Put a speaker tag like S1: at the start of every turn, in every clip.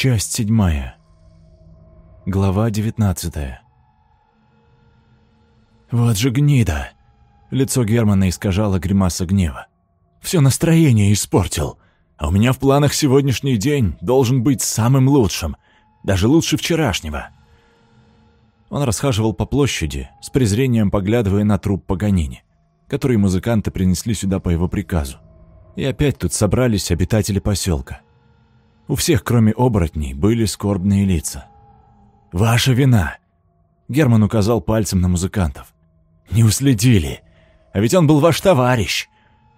S1: Часть седьмая. Глава девятнадцатая. «Вот же гнида!» Лицо Германа искажало гримаса гнева. «Все настроение испортил. А у меня в планах сегодняшний день должен быть самым лучшим. Даже лучше вчерашнего». Он расхаживал по площади, с презрением поглядывая на труп Паганини, который музыканты принесли сюда по его приказу. И опять тут собрались обитатели поселка. У всех, кроме оборотней, были скорбные лица. «Ваша вина!» Герман указал пальцем на музыкантов. «Не уследили. А ведь он был ваш товарищ.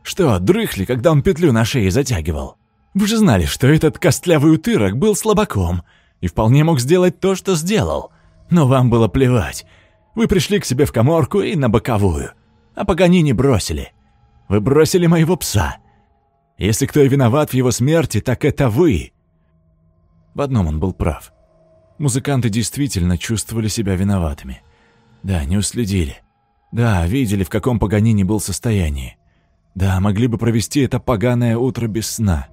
S1: Что, дрыхли, когда он петлю на шее затягивал? Вы же знали, что этот костлявый утырок был слабаком и вполне мог сделать то, что сделал. Но вам было плевать. Вы пришли к себе в коморку и на боковую. А Паганини бросили. Вы бросили моего пса. Если кто и виноват в его смерти, так это вы. В одном он был прав. Музыканты действительно чувствовали себя виноватыми. Да, не уследили. Да, видели, в каком Паганини был состоянии. Да, могли бы провести это поганое утро без сна.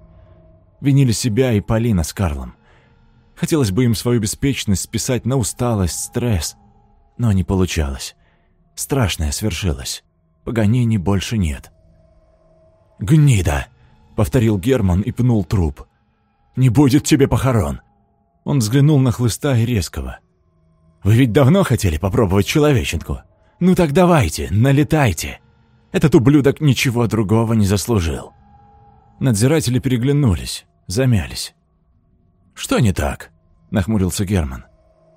S1: Винили себя и Полина с Карлом. Хотелось бы им свою беспечность списать на усталость, стресс. Но не получалось. Страшное свершилось. Паганини больше нет. «Гнида!» — повторил Герман и пнул труп. «Не будет тебе похорон!» Он взглянул на Хлыста и Резкого. «Вы ведь давно хотели попробовать человеченку? Ну так давайте, налетайте!» Этот ублюдок ничего другого не заслужил. Надзиратели переглянулись, замялись. «Что не так?» – нахмурился Герман.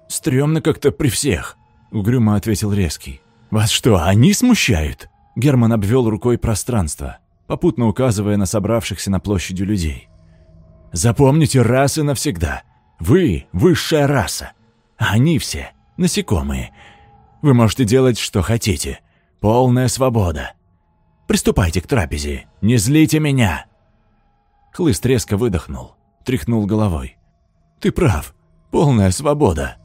S1: «Стремно как-то при всех», – угрюмо ответил Резкий. «Вас что, они смущают?» Герман обвел рукой пространство, попутно указывая на собравшихся на площади людей. «Запомните раз и навсегда. Вы – высшая раса, а они все – насекомые. Вы можете делать, что хотите. Полная свобода. Приступайте к трапезе. Не злите меня!» Хлыст резко выдохнул, тряхнул головой. «Ты прав. Полная свобода».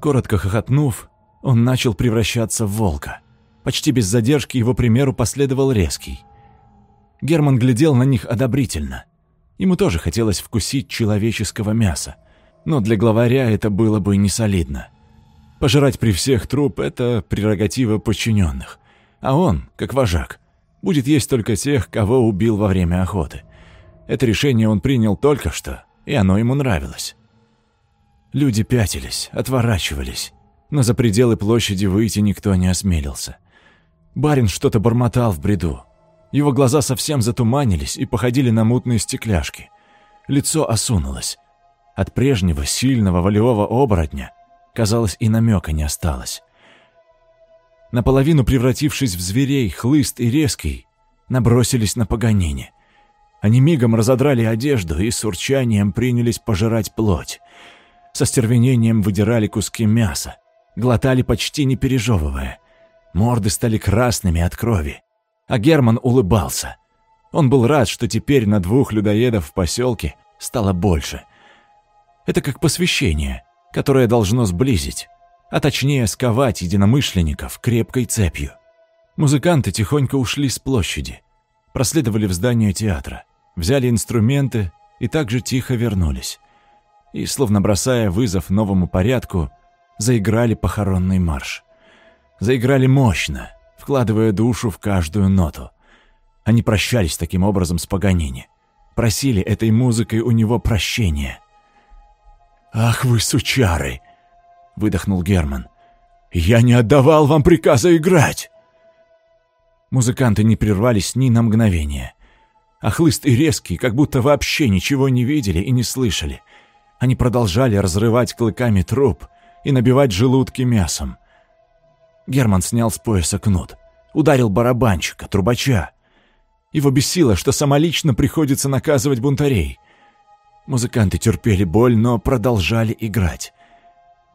S1: Коротко хохотнув, он начал превращаться в волка. Почти без задержки его примеру последовал резкий. Герман глядел на них одобрительно. Ему тоже хотелось вкусить человеческого мяса. Но для главаря это было бы не солидно. Пожирать при всех труп – это прерогатива подчиненных. А он, как вожак, будет есть только тех, кого убил во время охоты. Это решение он принял только что, и оно ему нравилось. Люди пятились, отворачивались, но за пределы площади выйти никто не осмелился. Барин что-то бормотал в бреду. Его глаза совсем затуманились и походили на мутные стекляшки. Лицо осунулось. От прежнего сильного волевого оборотня, казалось, и намека не осталось. Наполовину превратившись в зверей, хлыст и резкий, набросились на погонение. Они мигом разодрали одежду и с урчанием принялись пожирать плоть со стервенением выдирали куски мяса, глотали почти не пережевывая. Морды стали красными от крови. А Герман улыбался. Он был рад, что теперь на двух людоедов в поселке стало больше. Это как посвящение, которое должно сблизить, а точнее сковать единомышленников крепкой цепью. Музыканты тихонько ушли с площади, проследовали в здание театра, взяли инструменты и также тихо вернулись и, словно бросая вызов новому порядку, заиграли похоронный марш. Заиграли мощно, вкладывая душу в каждую ноту. Они прощались таким образом с Паганини. Просили этой музыкой у него прощения. «Ах вы, сучары!» — выдохнул Герман. «Я не отдавал вам приказа играть!» Музыканты не прервались ни на мгновение. А хлыст и резкий, как будто вообще ничего не видели и не слышали. Они продолжали разрывать клыками труп и набивать желудки мясом. Герман снял с пояса кнут, ударил барабанщика, трубача. Его бесило, что самолично приходится наказывать бунтарей. Музыканты терпели боль, но продолжали играть.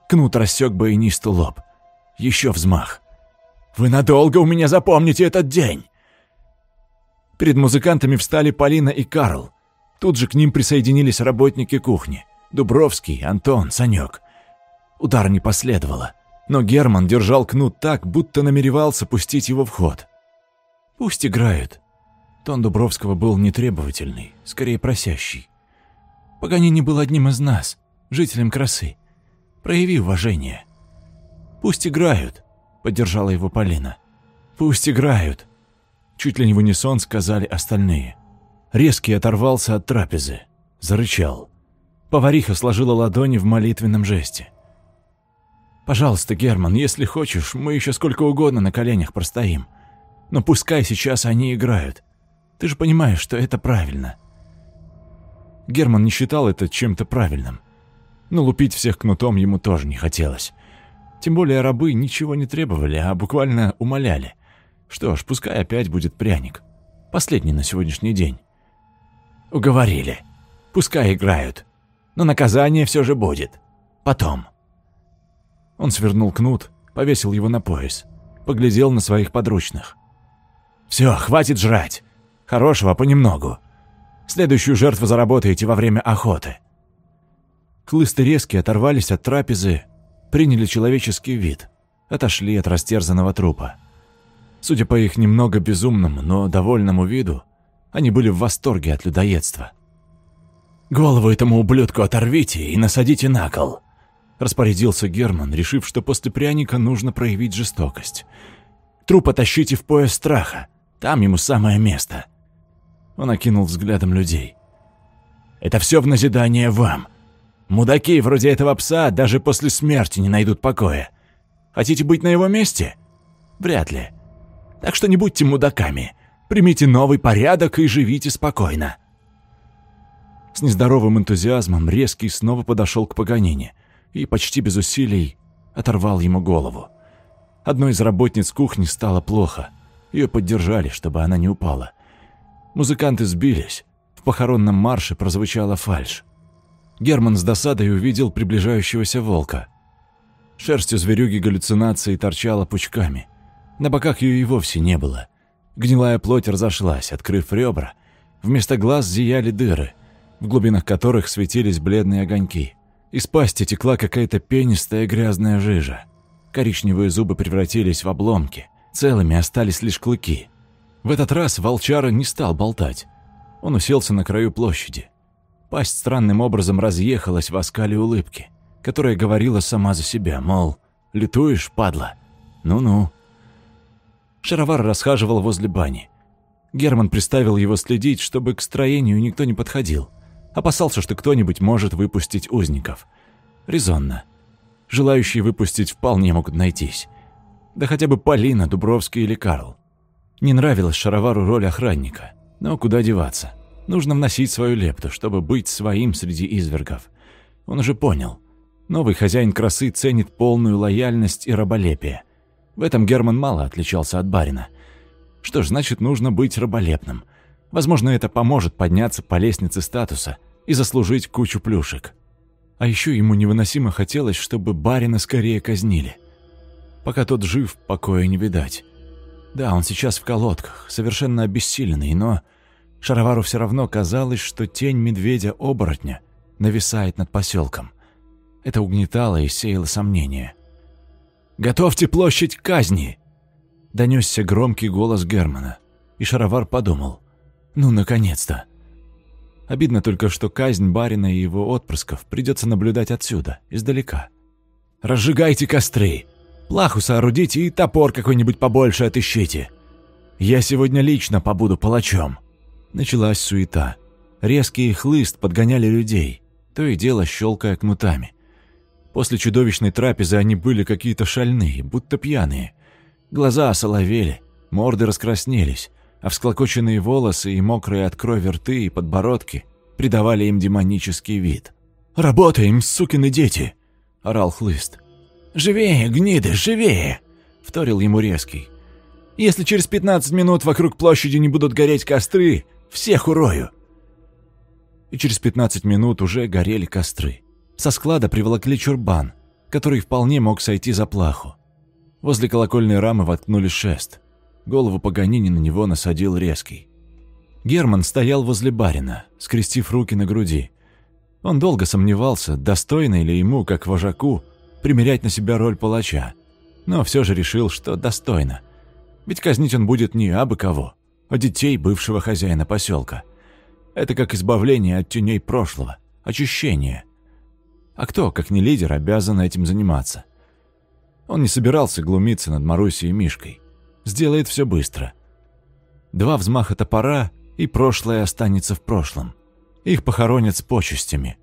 S1: Кнут рассек баянисту лоб. Еще взмах. «Вы надолго у меня запомните этот день!» Перед музыкантами встали Полина и Карл. Тут же к ним присоединились работники кухни. Дубровский, Антон, Санек. Удар не последовало, но Герман держал кнут так, будто намеревался пустить его в ход. «Пусть играют». Тон Дубровского был нетребовательный, скорее просящий. Паганини был одним из нас. жителям красы. Прояви уважение». «Пусть играют», — поддержала его Полина. «Пусть играют», — чуть ли не в унисон сказали остальные. Резкий оторвался от трапезы, зарычал. Повариха сложила ладони в молитвенном жесте. «Пожалуйста, Герман, если хочешь, мы еще сколько угодно на коленях простоим. Но пускай сейчас они играют. Ты же понимаешь, что это правильно». Герман не считал это чем-то правильным. Но лупить всех кнутом ему тоже не хотелось. Тем более рабы ничего не требовали, а буквально умоляли. Что ж, пускай опять будет пряник. Последний на сегодняшний день. Уговорили. Пускай играют. Но наказание все же будет. Потом. Он свернул кнут, повесил его на пояс. Поглядел на своих подручных. «Все, хватит жрать. Хорошего понемногу. Следующую жертву заработаете во время охоты». Клысты резкие оторвались от трапезы, приняли человеческий вид, отошли от растерзанного трупа. Судя по их немного безумному, но довольному виду, они были в восторге от людоедства. «Голову этому ублюдку оторвите и насадите на кол», — распорядился Герман, решив, что после пряника нужно проявить жестокость. «Труп тащите в пояс страха, там ему самое место». Он окинул взглядом людей. «Это все в назидание вам. Мудаки вроде этого пса даже после смерти не найдут покоя. Хотите быть на его месте? Вряд ли. Так что не будьте мудаками. Примите новый порядок и живите спокойно». С нездоровым энтузиазмом Резкий снова подошел к Паганини и почти без усилий оторвал ему голову. Одной из работниц кухни стало плохо. Ее поддержали, чтобы она не упала. Музыканты сбились. В похоронном марше прозвучала фальшь. Герман с досадой увидел приближающегося волка. Шерсть у зверюги галлюцинации торчала пучками. На боках ее и вовсе не было. Гнилая плоть разошлась, открыв ребра. Вместо глаз зияли дыры, в глубинах которых светились бледные огоньки. Из пасти текла какая-то пенистая грязная жижа. Коричневые зубы превратились в обломки. Целыми остались лишь клыки. В этот раз волчара не стал болтать. Он уселся на краю площади. Пасть странным образом разъехалась в оскале улыбки, которая говорила сама за себя, мол, «Летуешь, падла? Ну-ну». Шаровар расхаживал возле бани. Герман приставил его следить, чтобы к строению никто не подходил. Опасался, что кто-нибудь может выпустить узников. Резонно. Желающие выпустить вполне могут найтись. Да хотя бы Полина, Дубровский или Карл. Не нравилась Шаровару роль охранника. Но куда деваться? Нужно вносить свою лепту, чтобы быть своим среди извергов. Он уже понял. Новый хозяин красы ценит полную лояльность и раболепие. В этом Герман мало отличался от барина. Что ж, значит, нужно быть раболепным. Возможно, это поможет подняться по лестнице статуса и заслужить кучу плюшек. А еще ему невыносимо хотелось, чтобы барина скорее казнили. Пока тот жив, покоя не видать. Да, он сейчас в колодках, совершенно обессиленный, но Шаровару все равно казалось, что тень медведя-оборотня нависает над поселком. Это угнетало и сеяло сомнения. «Готовьте площадь казни!» Донесся громкий голос Германа, и Шаровар подумал. «Ну, наконец-то!» Обидно только, что казнь барина и его отпрысков придется наблюдать отсюда, издалека. «Разжигайте костры! Плаху соорудите и топор какой-нибудь побольше отыщите! Я сегодня лично побуду палачом!» Началась суета. Резкий хлыст подгоняли людей, то и дело щелкая кнутами. После чудовищной трапезы они были какие-то шальные, будто пьяные. Глаза осоловели, морды раскраснелись, а всклокоченные волосы и мокрые от крови рты и подбородки придавали им демонический вид. «Работаем, сукины дети!» – орал хлыст. «Живее, гниды, живее!» – вторил ему резкий. «Если через пятнадцать минут вокруг площади не будут гореть костры, всех урою!» И через 15 минут уже горели костры. Со склада приволокли чурбан, который вполне мог сойти за плаху. Возле колокольной рамы воткнули шест. Голову Паганини на него насадил резкий. Герман стоял возле барина, скрестив руки на груди. Он долго сомневался, достойно ли ему, как вожаку, примерять на себя роль палача, но все же решил, что достойно. Ведь казнить он будет не абы кого, а детей бывшего хозяина поселка. Это как избавление от теней прошлого, очищение. А кто, как не лидер, обязан этим заниматься? Он не собирался глумиться над Марусей и Мишкой. Сделает все быстро. Два взмаха топора, и прошлое останется в прошлом. Их похоронят с почестями.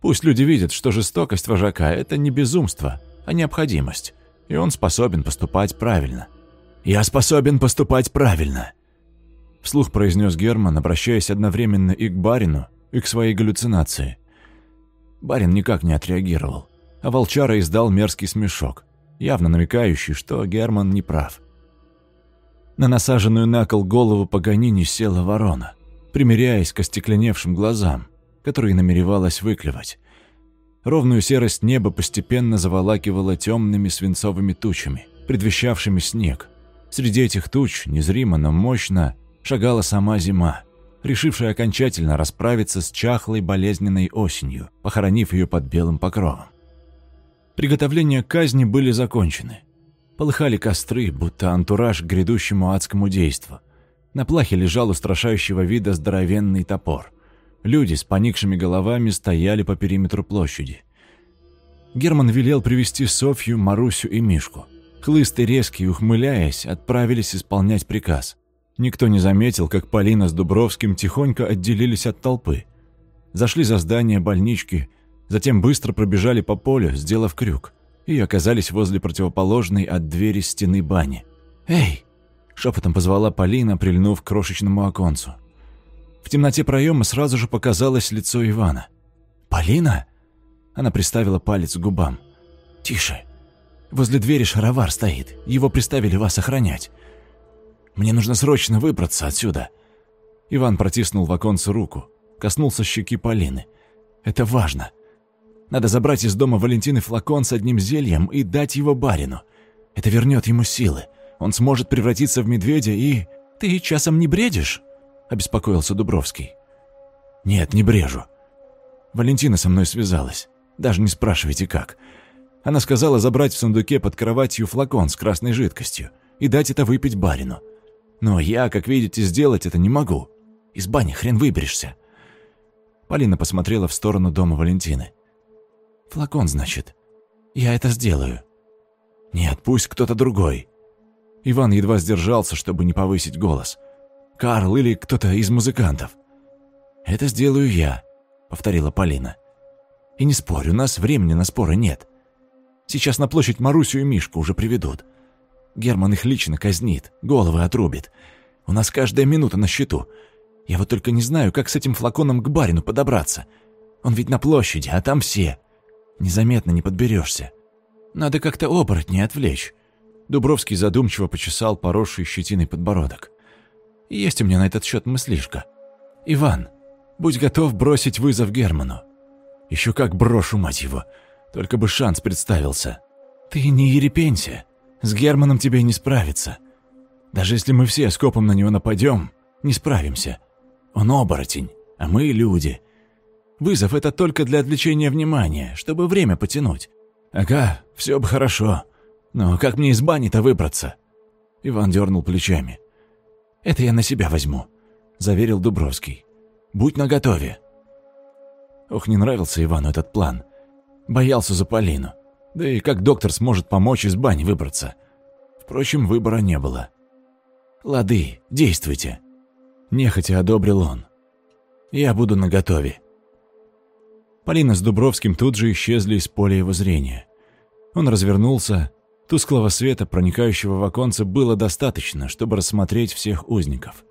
S1: Пусть люди видят, что жестокость вожака – это не безумство, а необходимость, и он способен поступать правильно. «Я способен поступать правильно», – вслух произнес Герман, обращаясь одновременно и к барину, и к своей галлюцинации. Барин никак не отреагировал, а волчара издал мерзкий смешок, явно намекающий, что Герман не прав. На насаженную на кол голову Паганини села ворона, примеряясь к остекленевшим глазам, которые намеревалась выклевать. Ровную серость неба постепенно заволакивала темными свинцовыми тучами, предвещавшими снег. Среди этих туч, незримо, но мощно, шагала сама зима, решившая окончательно расправиться с чахлой болезненной осенью, похоронив ее под белым покровом. Приготовления к казни были закончены. Полыхали костры, будто антураж к грядущему адскому действу. На плахе лежал устрашающего вида здоровенный топор. Люди с поникшими головами стояли по периметру площади. Герман велел привести Софью, Марусю и Мишку. Хлысты резкие, ухмыляясь, отправились исполнять приказ. Никто не заметил, как Полина с Дубровским тихонько отделились от толпы. Зашли за здание больнички, затем быстро пробежали по полю, сделав крюк, и оказались возле противоположной от двери стены бани. «Эй!» – шепотом позвала Полина, прильнув к крошечному оконцу. В темноте проема сразу же показалось лицо Ивана. «Полина?» Она приставила палец к губам. «Тише. Возле двери шаровар стоит. Его приставили вас охранять. Мне нужно срочно выбраться отсюда». Иван протиснул в оконце руку, коснулся щеки Полины. «Это важно. Надо забрать из дома Валентины флакон с одним зельем и дать его барину. Это вернет ему силы. Он сможет превратиться в медведя и... Ты часом не бредишь?» – обеспокоился Дубровский. «Нет, не брежу. Валентина со мной связалась. Даже не спрашивайте, как. Она сказала забрать в сундуке под кроватью флакон с красной жидкостью и дать это выпить барину. Но я, как видите, сделать это не могу. Из бани хрен выберешься. Полина посмотрела в сторону дома Валентины. «Флакон, значит. Я это сделаю». «Нет, пусть кто-то другой». Иван едва сдержался, чтобы не повысить голос. «Карл или кто-то из музыкантов». «Это сделаю я», — повторила Полина. «И не спорь, у нас времени на споры нет. Сейчас на площадь Марусю и Мишку уже приведут. Герман их лично казнит, головы отрубит. У нас каждая минута на счету. Я вот только не знаю, как с этим флаконом к барину подобраться. Он ведь на площади, а там все. Незаметно не подберешься. Надо как-то оборотней отвлечь. Дубровский задумчиво почесал поросший щетиной подбородок. Есть у меня на этот счет мыслишка. Иван, будь готов бросить вызов Герману. Еще как брошу, мать его. Только бы шанс представился. Ты не ерепенься. С Германом тебе не справиться. Даже если мы все скопом на него нападем, не справимся. Он оборотень, а мы люди. Вызов — это только для отвлечения внимания, чтобы время потянуть. Ага, все бы хорошо. Но как мне из бани-то выбраться?» Иван дернул плечами. «Это я на себя возьму», — заверил Дубровский. «Будь наготове». Ох, не нравился Ивану этот план. Боялся за Полину. Да и как доктор сможет помочь из бани выбраться? Впрочем, выбора не было. «Лады, действуйте!» Нехотя одобрил он. «Я буду наготове». Полина с Дубровским тут же исчезли из поля его зрения. Он развернулся. Тусклого света, проникающего в оконце, было достаточно, чтобы рассмотреть всех узников.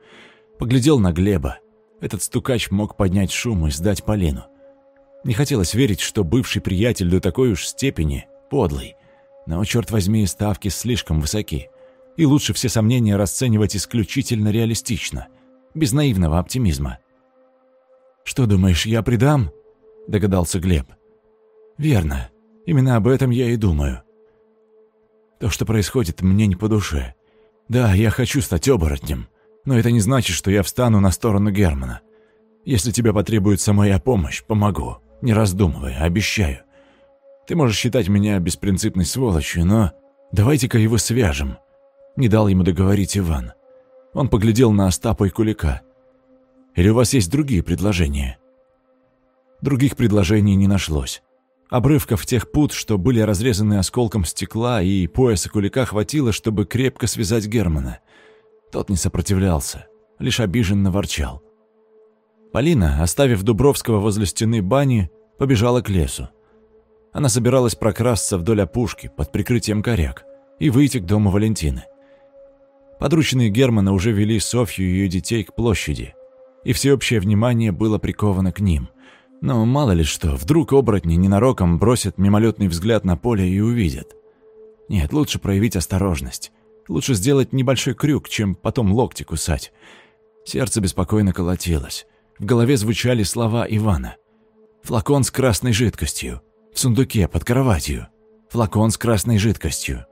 S1: Поглядел на Глеба. Этот стукач мог поднять шум и сдать Полину. Не хотелось верить, что бывший приятель до такой уж степени подлый. Но, черт возьми, ставки слишком высоки. И лучше все сомнения расценивать исключительно реалистично, без наивного оптимизма. «Что думаешь, я предам?» – догадался Глеб. «Верно. Именно об этом я и думаю. То, что происходит, мне не по душе. Да, я хочу стать оборотнем, но это не значит, что я встану на сторону Германа. Если тебе потребуется моя помощь, помогу не раздумывая, обещаю. Ты можешь считать меня беспринципной сволочью, но давайте-ка его свяжем». Не дал ему договорить Иван. Он поглядел на Остапа и Кулика. «Или у вас есть другие предложения?» Других предложений не нашлось. Обрывков тех пут, что были разрезаны осколком стекла, и пояса кулика хватило, чтобы крепко связать Германа. Тот не сопротивлялся, лишь обиженно ворчал. Полина, оставив Дубровского возле стены бани, побежала к лесу. Она собиралась прокрасться вдоль опушки под прикрытием коряк и выйти к дому Валентины. Подручные Германа уже вели Софью и ее детей к площади, и всеобщее внимание было приковано к ним. Но мало ли что, вдруг оборотни ненароком бросят мимолетный взгляд на поле и увидят. Нет, лучше проявить осторожность. Лучше сделать небольшой крюк, чем потом локти кусать. Сердце беспокойно колотилось. В голове звучали слова Ивана. «Флакон с красной жидкостью. В сундуке под кроватью. Флакон с красной жидкостью».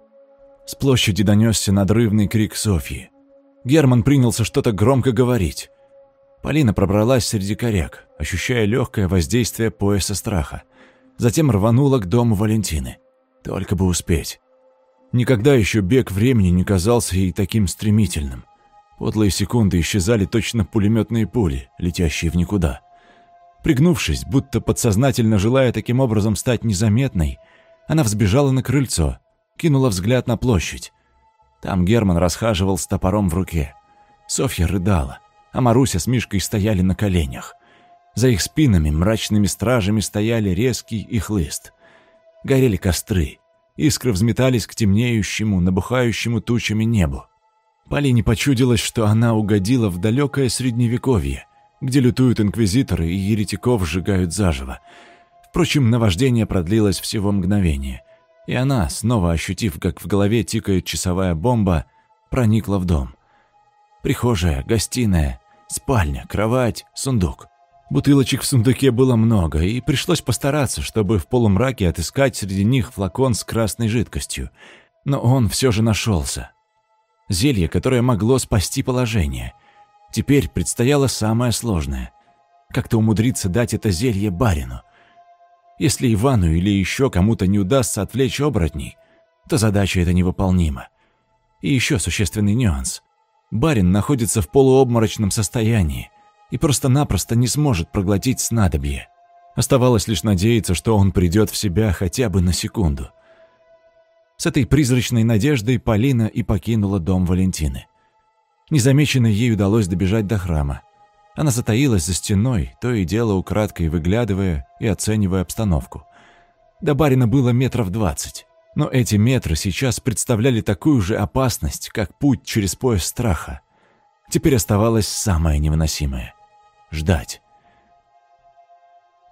S1: С площади донесся надрывный крик Софьи. Герман принялся что-то громко говорить. Полина пробралась среди коряк, ощущая легкое воздействие пояса страха. Затем рванула к дому Валентины. Только бы успеть. Никогда еще бег времени не казался ей таким стремительным. Подлые секунды исчезали точно пулеметные пули, летящие в никуда. Пригнувшись, будто подсознательно желая таким образом стать незаметной, она взбежала на крыльцо, кинула взгляд на площадь. Там Герман расхаживал с топором в руке. Софья рыдала, а Маруся с Мишкой стояли на коленях. За их спинами мрачными стражами стояли резкий и хлыст. Горели костры, искры взметались к темнеющему, набухающему тучами небу. Полине почудилось, что она угодила в далекое средневековье, где лютуют инквизиторы и еретиков сжигают заживо. Впрочем, наваждение продлилось всего мгновение, и она, снова ощутив, как в голове тикает часовая бомба, проникла в дом. Прихожая, гостиная, спальня, кровать, сундук. Бутылочек в сундуке было много, и пришлось постараться, чтобы в полумраке отыскать среди них флакон с красной жидкостью. Но он все же нашелся. Зелье, которое могло спасти положение. Теперь предстояло самое сложное. Как-то умудриться дать это зелье барину. Если Ивану или еще кому-то не удастся отвлечь оборотней, то задача эта невыполнима. И еще существенный нюанс. Барин находится в полуобморочном состоянии и просто-напросто не сможет проглотить снадобье. Оставалось лишь надеяться, что он придет в себя хотя бы на секунду. С этой призрачной надеждой Полина и покинула дом Валентины. Незамеченной ей удалось добежать до храма. Она затаилась за стеной, то и дело украдкой выглядывая и оценивая обстановку. До барина было метров двадцать, но эти метры сейчас представляли такую же опасность, как путь через пояс страха. Теперь оставалось самое невыносимое — ждать.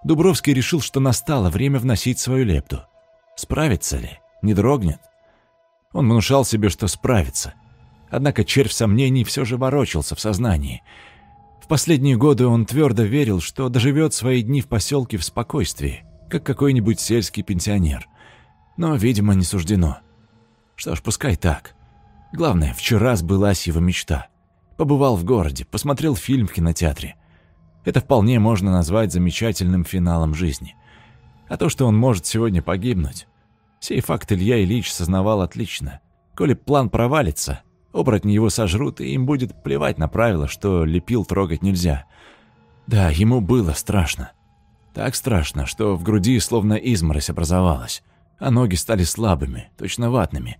S1: Дубровский решил, что настало время вносить свою лепту. Справится ли? не дрогнет. Он внушал себе, что справится. Однако червь сомнений все же ворочался в сознании. В последние годы он твердо верил, что доживет свои дни в поселке в спокойствии, как какой-нибудь сельский пенсионер. Но, видимо, не суждено. Что ж, пускай так. Главное, вчера сбылась его мечта. Побывал в городе, посмотрел фильм в кинотеатре. Это вполне можно назвать замечательным финалом жизни. А то, что он может сегодня погибнуть, Сей факт Илья Ильич сознавал отлично. Коли план провалится, оборотни его сожрут, и им будет плевать на правило, что лепил трогать нельзя. Да, ему было страшно. Так страшно, что в груди словно изморозь образовалась, а ноги стали слабыми, точно ватными.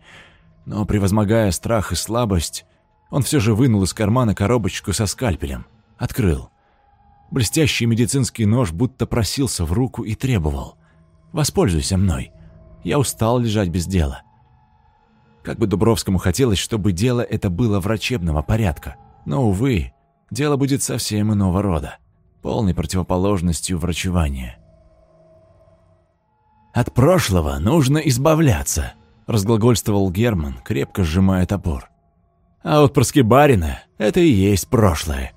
S1: Но, превозмогая страх и слабость, он все же вынул из кармана коробочку со скальпелем. Открыл. Блестящий медицинский нож будто просился в руку и требовал. «Воспользуйся мной. Я устал лежать без дела. Как бы Дубровскому хотелось, чтобы дело это было врачебного порядка. Но, увы, дело будет совсем иного рода, полной противоположностью врачевания. «От прошлого нужно избавляться», — разглагольствовал Герман, крепко сжимая топор. «А отпрыски барина — это и есть прошлое.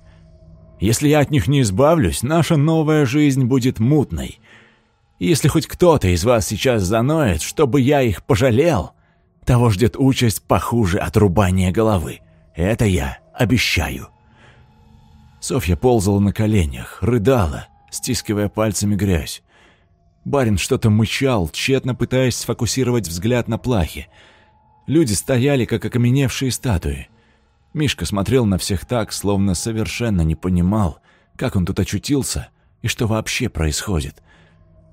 S1: Если я от них не избавлюсь, наша новая жизнь будет мутной, если хоть кто-то из вас сейчас заноет, чтобы я их пожалел, того ждет участь похуже отрубания головы. Это я обещаю». Софья ползала на коленях, рыдала, стискивая пальцами грязь. Барин что-то мычал, тщетно пытаясь сфокусировать взгляд на плахе. Люди стояли, как окаменевшие статуи. Мишка смотрел на всех так, словно совершенно не понимал, как он тут очутился и что вообще происходит.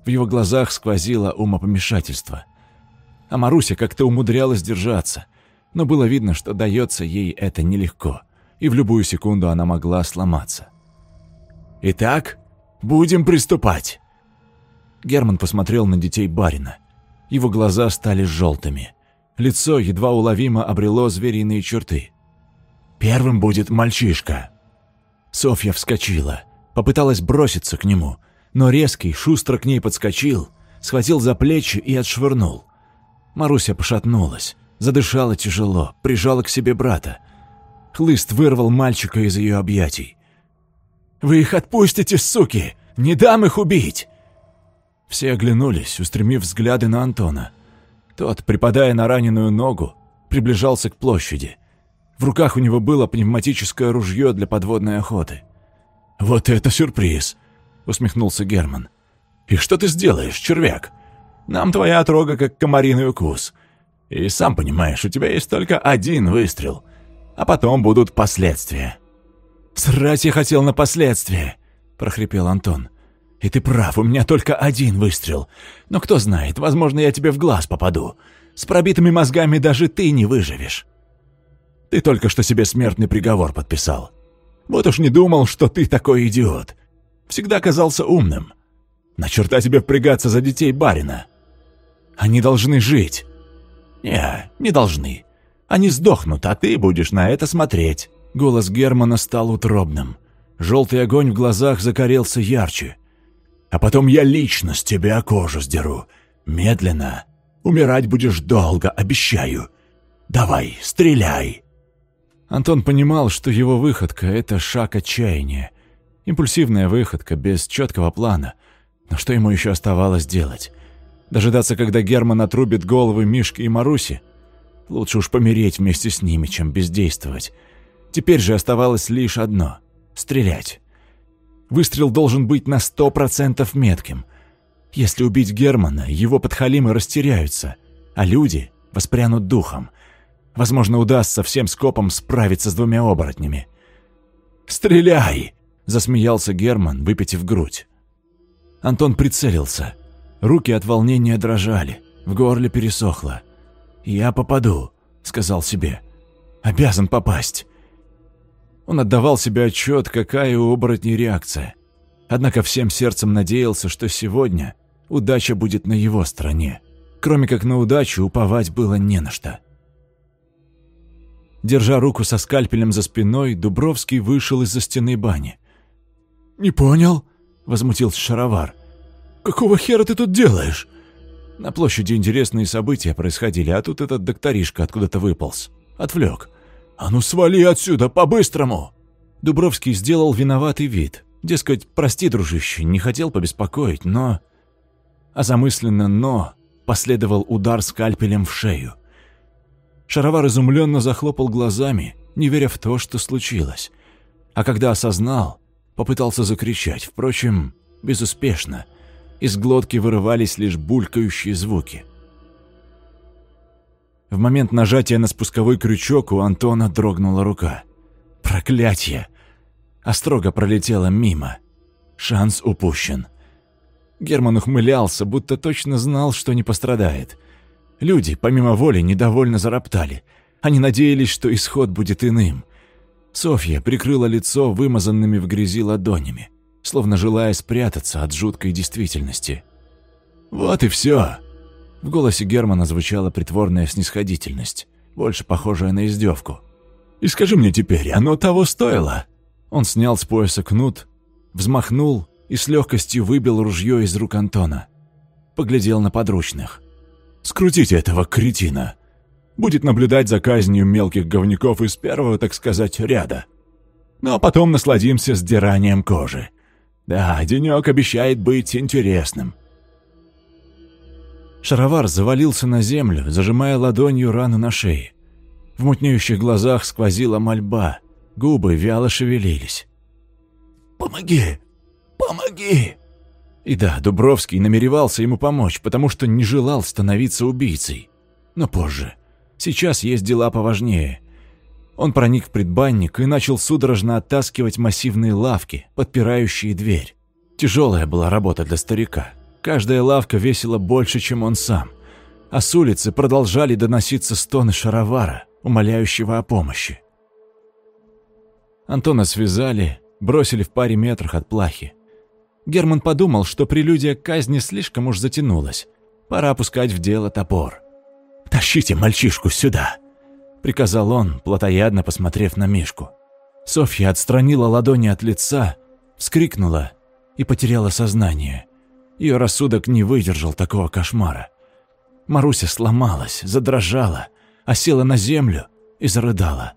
S1: В его глазах сквозило умопомешательство. А Маруся как-то умудрялась держаться, но было видно, что дается ей это нелегко, и в любую секунду она могла сломаться. «Итак, будем приступать!» Герман посмотрел на детей барина. Его глаза стали желтыми. Лицо едва уловимо обрело звериные черты. «Первым будет мальчишка!» Софья вскочила, попыталась броситься к нему, но резкий, шустро к ней подскочил, схватил за плечи и отшвырнул. Маруся пошатнулась, задышала тяжело, прижала к себе брата. Хлыст вырвал мальчика из ее объятий. «Вы их отпустите, суки! Не дам их убить!» Все оглянулись, устремив взгляды на Антона. Тот, припадая на раненую ногу, приближался к площади. В руках у него было пневматическое ружье для подводной охоты. «Вот это сюрприз!» — усмехнулся Герман. «И что ты сделаешь, червяк? Нам твоя отрога как комариный укус. И сам понимаешь, у тебя есть только один выстрел, а потом будут последствия». «Срать я хотел на последствия!» — прохрипел Антон. И ты прав, у меня только один выстрел. Но кто знает, возможно, я тебе в глаз попаду. С пробитыми мозгами даже ты не выживешь. Ты только что себе смертный приговор подписал. Вот уж не думал, что ты такой идиот. Всегда казался умным. На черта тебе впрягаться за детей барина. Они должны жить. Не, не должны. Они сдохнут, а ты будешь на это смотреть. Голос Германа стал утробным. Желтый огонь в глазах закорелся ярче. А потом я лично с тебя кожу сдеру. Медленно. Умирать будешь долго, обещаю. Давай, стреляй!» Антон понимал, что его выходка — это шаг отчаяния. Импульсивная выходка, без четкого плана. Но что ему еще оставалось делать? Дожидаться, когда Герман отрубит головы Мишки и Маруси? Лучше уж помереть вместе с ними, чем бездействовать. Теперь же оставалось лишь одно — стрелять. Выстрел должен быть на сто процентов метким. Если убить Германа, его подхалимы растеряются, а люди воспрянут духом. Возможно, удастся всем скопом справиться с двумя оборотнями. «Стреляй!» — засмеялся Герман, выпитив грудь. Антон прицелился. Руки от волнения дрожали, в горле пересохло. «Я попаду», — сказал себе. «Обязан попасть». Он отдавал себе отчет, какая у оборотней реакция. Однако всем сердцем надеялся, что сегодня удача будет на его стороне. Кроме как на удачу, уповать было не на что. Держа руку со скальпелем за спиной, Дубровский вышел из-за стены бани. «Не понял?» — возмутился Шаровар. «Какого хера ты тут делаешь?» На площади интересные события происходили, а тут этот докторишка откуда-то выполз. Отвлек. «А ну свали отсюда, по-быстрому!» Дубровский сделал виноватый вид. Дескать, прости, дружище, не хотел побеспокоить, но... А замысленно «но» последовал удар скальпелем в шею. Шаровар изумленно захлопал глазами, не веря в то, что случилось. А когда осознал, попытался закричать, впрочем, безуспешно. Из глотки вырывались лишь булькающие звуки. В момент нажатия на спусковой крючок у Антона дрогнула рука. Проклятье! Острога пролетела мимо. Шанс упущен. Герман ухмылялся, будто точно знал, что не пострадает. Люди, помимо воли, недовольно зароптали. Они надеялись, что исход будет иным. Софья прикрыла лицо вымазанными в грязи ладонями, словно желая спрятаться от жуткой действительности. «Вот и все!» В голосе Германа звучала притворная снисходительность, больше похожая на издевку. «И скажи мне теперь, оно того стоило?» Он снял с пояса кнут, взмахнул и с легкостью выбил ружье из рук Антона. Поглядел на подручных. «Скрутите этого кретина! Будет наблюдать за казнью мелких говняков из первого, так сказать, ряда. Ну а потом насладимся сдиранием кожи. Да, денек обещает быть интересным». Шаровар завалился на землю, зажимая ладонью рану на шее. В мутнеющих глазах сквозила мольба, губы вяло шевелились. «Помоги! Помоги!» И да, Дубровский намеревался ему помочь, потому что не желал становиться убийцей. Но позже. Сейчас есть дела поважнее. Он проник в предбанник и начал судорожно оттаскивать массивные лавки, подпирающие дверь. Тяжелая была работа для старика. Каждая лавка весила больше, чем он сам. А с улицы продолжали доноситься стоны шаровара, умоляющего о помощи. Антона связали, бросили в паре метрах от плахи. Герман подумал, что прелюдия к казни слишком уж затянулась. Пора опускать в дело топор. «Тащите мальчишку сюда!» — приказал он, плотоядно посмотрев на Мишку. Софья отстранила ладони от лица, вскрикнула и потеряла сознание. Ее рассудок не выдержал такого кошмара. Маруся сломалась, задрожала, осела на землю и зарыдала.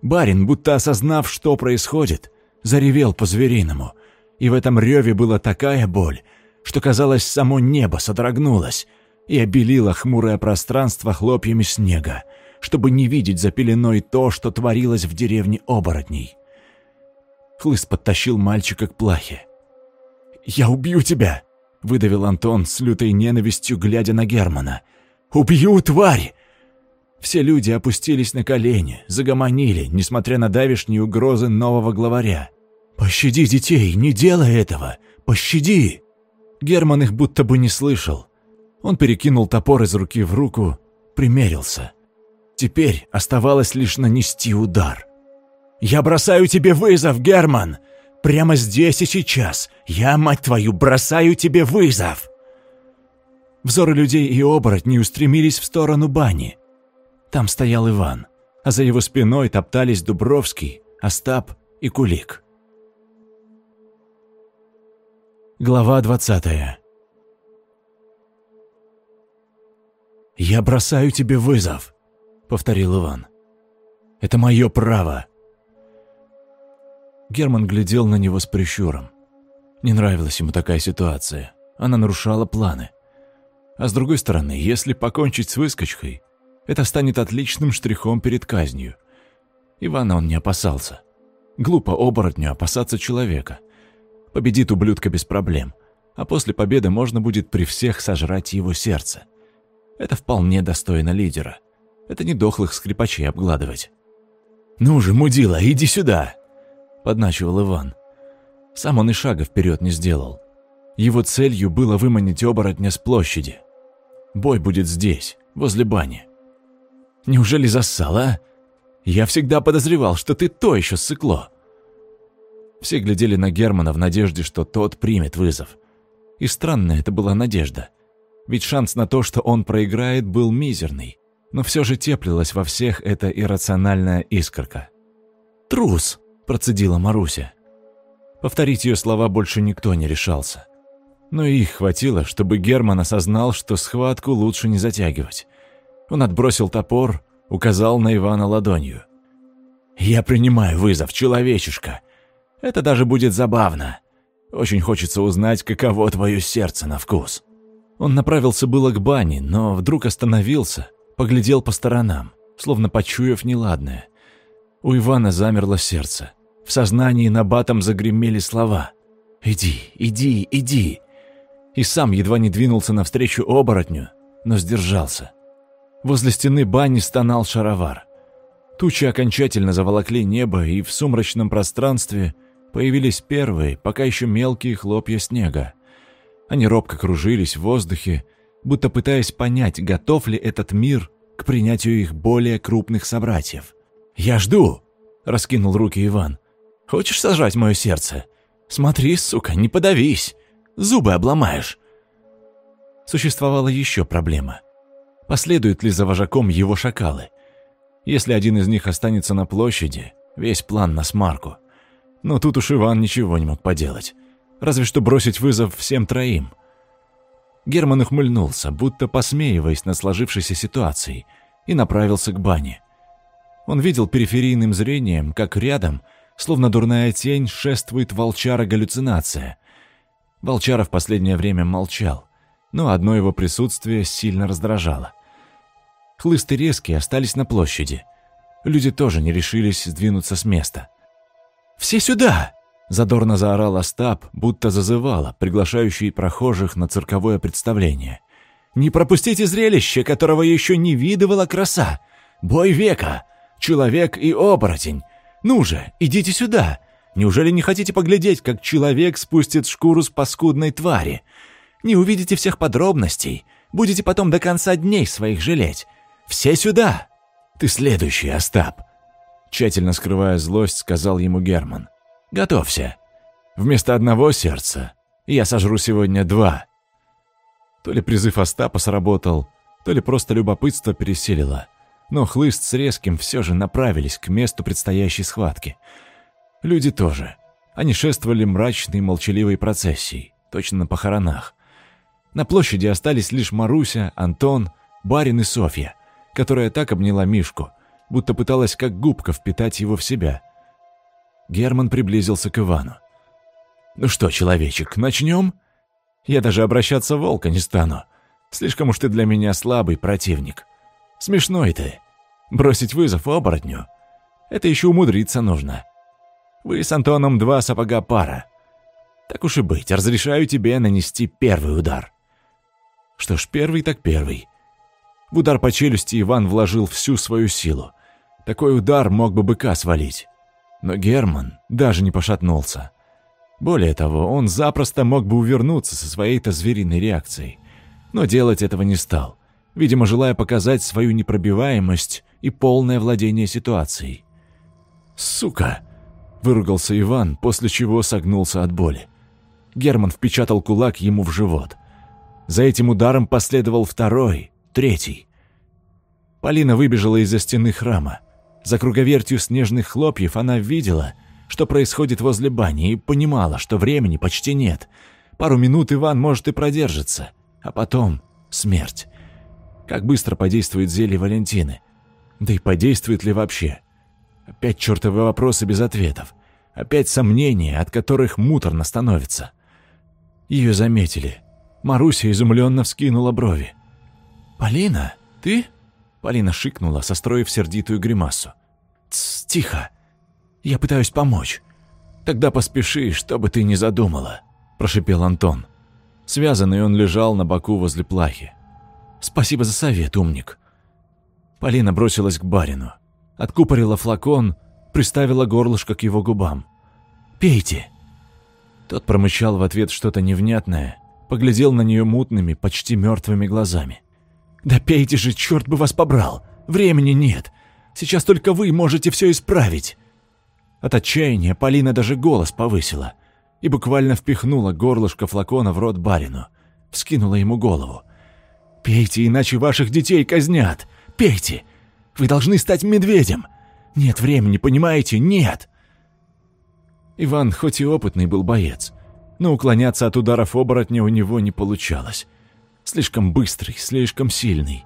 S1: Барин, будто осознав, что происходит, заревел по-звериному, и в этом реве была такая боль, что, казалось, само небо содрогнулось и обелило хмурое пространство хлопьями снега, чтобы не видеть за пеленой то, что творилось в деревне оборотней. Хлыст подтащил мальчика к плахе. «Я убью тебя!» — выдавил Антон с лютой ненавистью, глядя на Германа. «Убью, тварь!» Все люди опустились на колени, загомонили, несмотря на давишние угрозы нового главаря. «Пощади детей, не делай этого! Пощади!» Герман их будто бы не слышал. Он перекинул топор из руки в руку, примерился. Теперь оставалось лишь нанести удар. «Я бросаю тебе вызов, Герман! Прямо здесь и сейчас! Я, мать твою, бросаю тебе вызов!» Взоры людей и оборотней устремились в сторону бани. Там стоял Иван, а за его спиной топтались Дубровский, Остап и Кулик. Глава двадцатая «Я бросаю тебе вызов», — повторил Иван. «Это мое право». Герман глядел на него с прищуром. Не нравилась ему такая ситуация. Она нарушала планы. А с другой стороны, если покончить с выскочкой, это станет отличным штрихом перед казнью. Ивана он не опасался. Глупо оборотню опасаться человека. Победит ублюдка без проблем, а после победы можно будет при всех сожрать его сердце. Это вполне достойно лидера. Это не дохлых скрипачей обгладывать. «Ну же, мудила, иди сюда!» — подначивал Иван. Сам он и шага вперед не сделал. Его целью было выманить оборотня с площади. Бой будет здесь, возле бани. Неужели зассал, а? Я всегда подозревал, что ты то еще сыкло. Все глядели на Германа в надежде, что тот примет вызов. И странная это была надежда. Ведь шанс на то, что он проиграет, был мизерный. Но все же теплилась во всех эта иррациональная искорка. «Трус!» – процедила Маруся. Повторить ее слова больше никто не решался. Но их хватило, чтобы Герман осознал, что схватку лучше не затягивать. Он отбросил топор, указал на Ивана ладонью. «Я принимаю вызов, человечишка. Это даже будет забавно. Очень хочется узнать, каково твое сердце на вкус». Он направился было к бане, но вдруг остановился, поглядел по сторонам, словно почуяв неладное. У Ивана замерло сердце. В сознании на батом загремели слова. «Иди, иди, иди!» И сам едва не двинулся навстречу оборотню, но сдержался. Возле стены бани стонал шаровар. Тучи окончательно заволокли небо, и в сумрачном пространстве появились первые, пока еще мелкие хлопья снега. Они робко кружились в воздухе, будто пытаясь понять, готов ли этот мир к принятию их более крупных собратьев. «Я жду!» — раскинул руки Иван. «Хочешь сожрать мое сердце? Смотри, сука, не подавись! Зубы обломаешь!» Существовала еще проблема — Последуют ли за вожаком его шакалы? Если один из них останется на площади, весь план на смарку. Но тут уж Иван ничего не мог поделать. Разве что бросить вызов всем троим. Герман ухмыльнулся, будто посмеиваясь над сложившейся ситуацией, и направился к бане. Он видел периферийным зрением, как рядом, словно дурная тень, шествует волчара-галлюцинация. Волчара в последнее время молчал, но одно его присутствие сильно раздражало. Хлысты резкие остались на площади. Люди тоже не решились сдвинуться с места. «Все сюда!» – задорно заорал Остап, будто зазывало, приглашающий прохожих на цирковое представление. «Не пропустите зрелище, которого еще не видывала краса! Бой века! Человек и оборотень! Ну же, идите сюда! Неужели не хотите поглядеть, как человек спустит шкуру с паскудной твари? Не увидите всех подробностей. Будете потом до конца дней своих жалеть. Все сюда! Ты следующий, Остап!» Тщательно скрывая злость, сказал ему Герман. «Готовься. Вместо одного сердца я сожру сегодня два». То ли призыв Остапа сработал, то ли просто любопытство переселило. Но хлыст с резким все же направились к месту предстоящей схватки. Люди тоже. Они шествовали мрачной молчаливой процессией, точно на похоронах. На площади остались лишь Маруся, Антон, Барин и Софья, которая так обняла Мишку, будто пыталась как губка впитать его в себя. Герман приблизился к Ивану. «Ну что, человечек, начнем? Я даже обращаться волка не стану. Слишком уж ты для меня слабый противник. Смешной ты. Бросить вызов оборотню? Это еще умудриться нужно. Вы с Антоном два сапога пара. Так уж и быть, разрешаю тебе нанести первый удар». Что ж, первый так первый. В удар по челюсти Иван вложил всю свою силу. Такой удар мог бы быка свалить. Но Герман даже не пошатнулся. Более того, он запросто мог бы увернуться со своей-то звериной реакцией. Но делать этого не стал, видимо, желая показать свою непробиваемость и полное владение ситуацией. «Сука!» – выругался Иван, после чего согнулся от боли. Герман впечатал кулак ему в живот. За этим ударом последовал второй, третий. Полина выбежала из-за стены храма. За круговертью снежных хлопьев она видела, что происходит возле бани, и понимала, что времени почти нет. Пару минут Иван может и продержится, а потом смерть. Как быстро подействует зелье Валентины? Да и подействует ли вообще? Опять чертовы вопросы без ответов. Опять сомнения, от которых муторно становится. Ее заметили. Маруся изумленно вскинула брови. «Полина, ты?» Полина шикнула, состроив сердитую гримасу. «Тсс, тихо. Я пытаюсь помочь. Тогда поспеши, что бы ты ни задумала», – прошипел Антон. Связанный он лежал на боку возле плахи. «Спасибо за совет, умник». Полина бросилась к барину. Откупорила флакон, приставила горлышко к его губам. «Пейте». Тот промычал в ответ что-то невнятное, поглядел на нее мутными, почти мертвыми глазами. «Да пейте же, черт бы вас побрал! Времени нет! Сейчас только вы можете все исправить!» От отчаяния Полина даже голос повысила и буквально впихнула горлышко флакона в рот барину, вскинула ему голову. «Пейте, иначе ваших детей казнят! Пейте! Вы должны стать медведем! Нет времени, понимаете? Нет!» Иван хоть и опытный был боец, но уклоняться от ударов оборотня у него не получалось. Слишком быстрый, слишком сильный.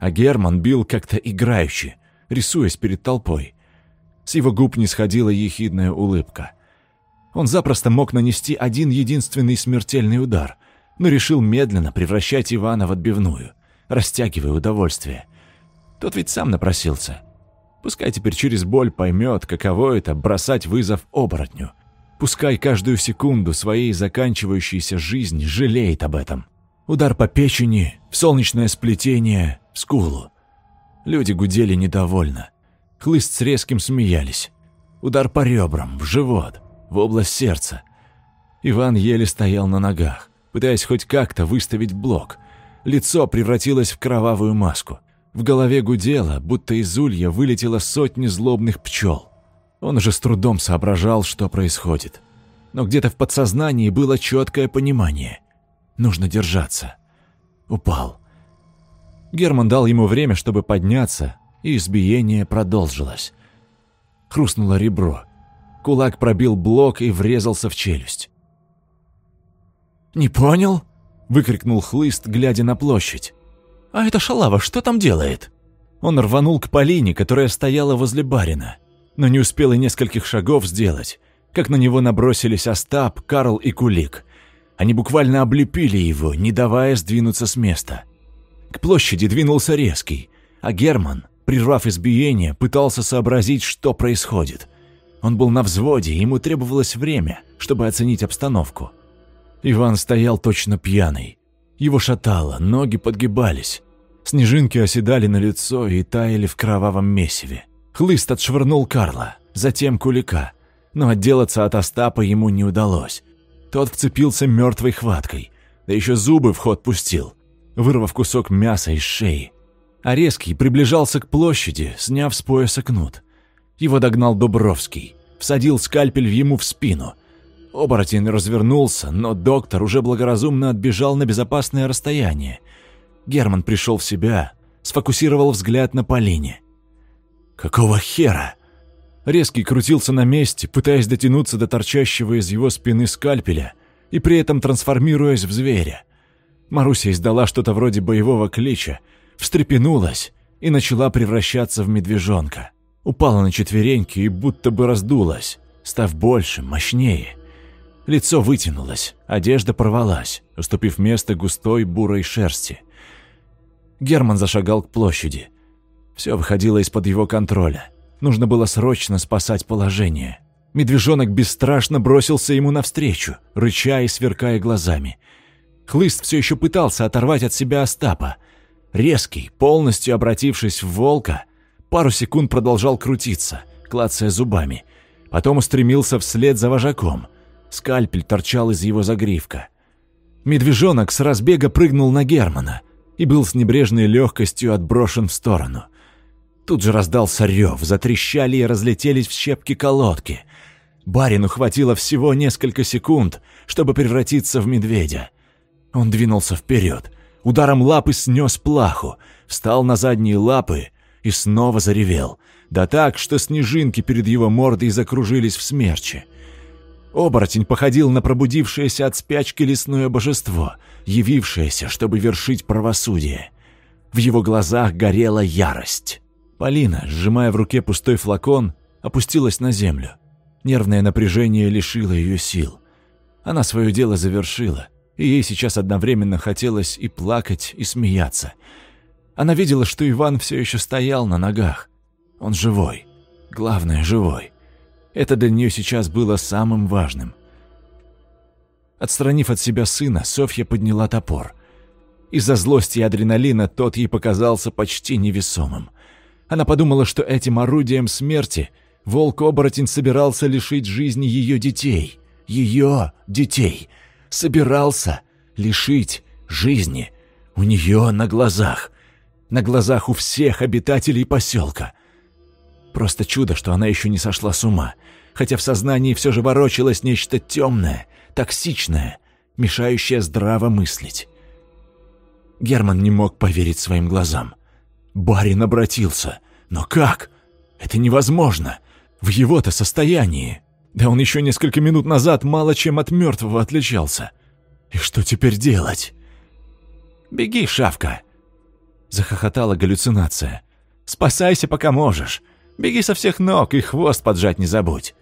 S1: А Герман бил как-то играюще, рисуясь перед толпой. С его губ не сходила ехидная улыбка. Он запросто мог нанести один единственный смертельный удар, но решил медленно превращать Ивана в отбивную, растягивая удовольствие. Тот ведь сам напросился. Пускай теперь через боль поймет, каково это бросать вызов оборотню. Пускай каждую секунду своей заканчивающейся жизни жалеет об этом. Удар по печени, в солнечное сплетение, в скулу. Люди гудели недовольно. Хлыст с резким смеялись. Удар по ребрам, в живот, в область сердца. Иван еле стоял на ногах, пытаясь хоть как-то выставить блок. Лицо превратилось в кровавую маску. В голове гудело, будто из улья вылетело сотни злобных пчел. Он уже с трудом соображал, что происходит. Но где-то в подсознании было четкое понимание. Нужно держаться. Упал. Герман дал ему время, чтобы подняться, и избиение продолжилось. Хрустнуло ребро. Кулак пробил блок и врезался в челюсть. «Не понял?» – выкрикнул хлыст, глядя на площадь. «А эта шалава что там делает?» Он рванул к Полине, которая стояла возле барина, но не успел и нескольких шагов сделать, как на него набросились Остап, Карл и Кулик. Они буквально облепили его, не давая сдвинуться с места. К площади двинулся резкий, а Герман, прервав избиение, пытался сообразить, что происходит. Он был на взводе, ему требовалось время, чтобы оценить обстановку. Иван стоял точно пьяный. Его шатало, ноги подгибались. Снежинки оседали на лицо и таяли в кровавом месиве. Хлыст отшвырнул Карла, затем Кулика, но отделаться от Остапа ему не удалось. Тот вцепился мертвой хваткой. да еще зубы в ход пустил, вырвав кусок мяса из шеи. А резкий приближался к площади, сняв с пояса кнут. Его догнал Дубровский, всадил скальпель ему в спину. Оборотень развернулся, но доктор уже благоразумно отбежал на безопасное расстояние. Герман пришел в себя, сфокусировал взгляд на Полине. «Какого хера?» Резкий крутился на месте, пытаясь дотянуться до торчащего из его спины скальпеля и при этом трансформируясь в зверя. Маруся издала что-то вроде боевого клича, встрепенулась и начала превращаться в медвежонка. Упала на четвереньки и будто бы раздулась, став больше, мощнее. Лицо вытянулось, одежда порвалась, уступив место густой бурой шерсти. Герман зашагал к площади. Все выходило из-под его контроля. Нужно было срочно спасать положение. Медвежонок бесстрашно бросился ему навстречу, рыча и сверкая глазами. Хлыст все еще пытался оторвать от себя Остапа. Резкий, полностью обратившись в волка, пару секунд продолжал крутиться, клацая зубами. Потом устремился вслед за вожаком. Скальпель торчал из его загривка. Медвежонок с разбега прыгнул на Германа и был с небрежной легкостью отброшен в сторону. Тут же раздался рев, затрещали и разлетелись в щепки колодки. Барину хватило всего несколько секунд, чтобы превратиться в медведя. Он двинулся вперед, ударом лапы снес плаху, встал на задние лапы и снова заревел. Да так, что снежинки перед его мордой закружились в смерче. Оборотень походил на пробудившееся от спячки лесное божество, явившееся, чтобы вершить правосудие. В его глазах горела ярость. Полина, сжимая в руке пустой флакон, опустилась на землю. Нервное напряжение лишило ее сил. Она свое дело завершила, и ей сейчас одновременно хотелось и плакать, и смеяться. Она видела, что Иван все еще стоял на ногах. Он живой. Главное, живой. Это для нее сейчас было самым важным. Отстранив от себя сына, Софья подняла топор. Из-за злости и адреналина тот ей показался почти невесомым. Она подумала, что этим орудием смерти волк-оборотень собирался лишить жизни ее детей. Ее детей. Собирался лишить жизни. У нее на глазах. На глазах у всех обитателей поселка. Просто чудо, что она еще не сошла с ума, хотя в сознании все же ворочалось нечто темное, токсичное, мешающее здраво мыслить. Герман не мог поверить своим глазам. Барин обратился. Но как? Это невозможно. В его-то состоянии. Да он еще несколько минут назад мало чем от мертвого отличался. И что теперь делать? «Беги, шавка!» Захохотала галлюцинация. «Спасайся, пока можешь. Беги со всех ног и хвост поджать не забудь».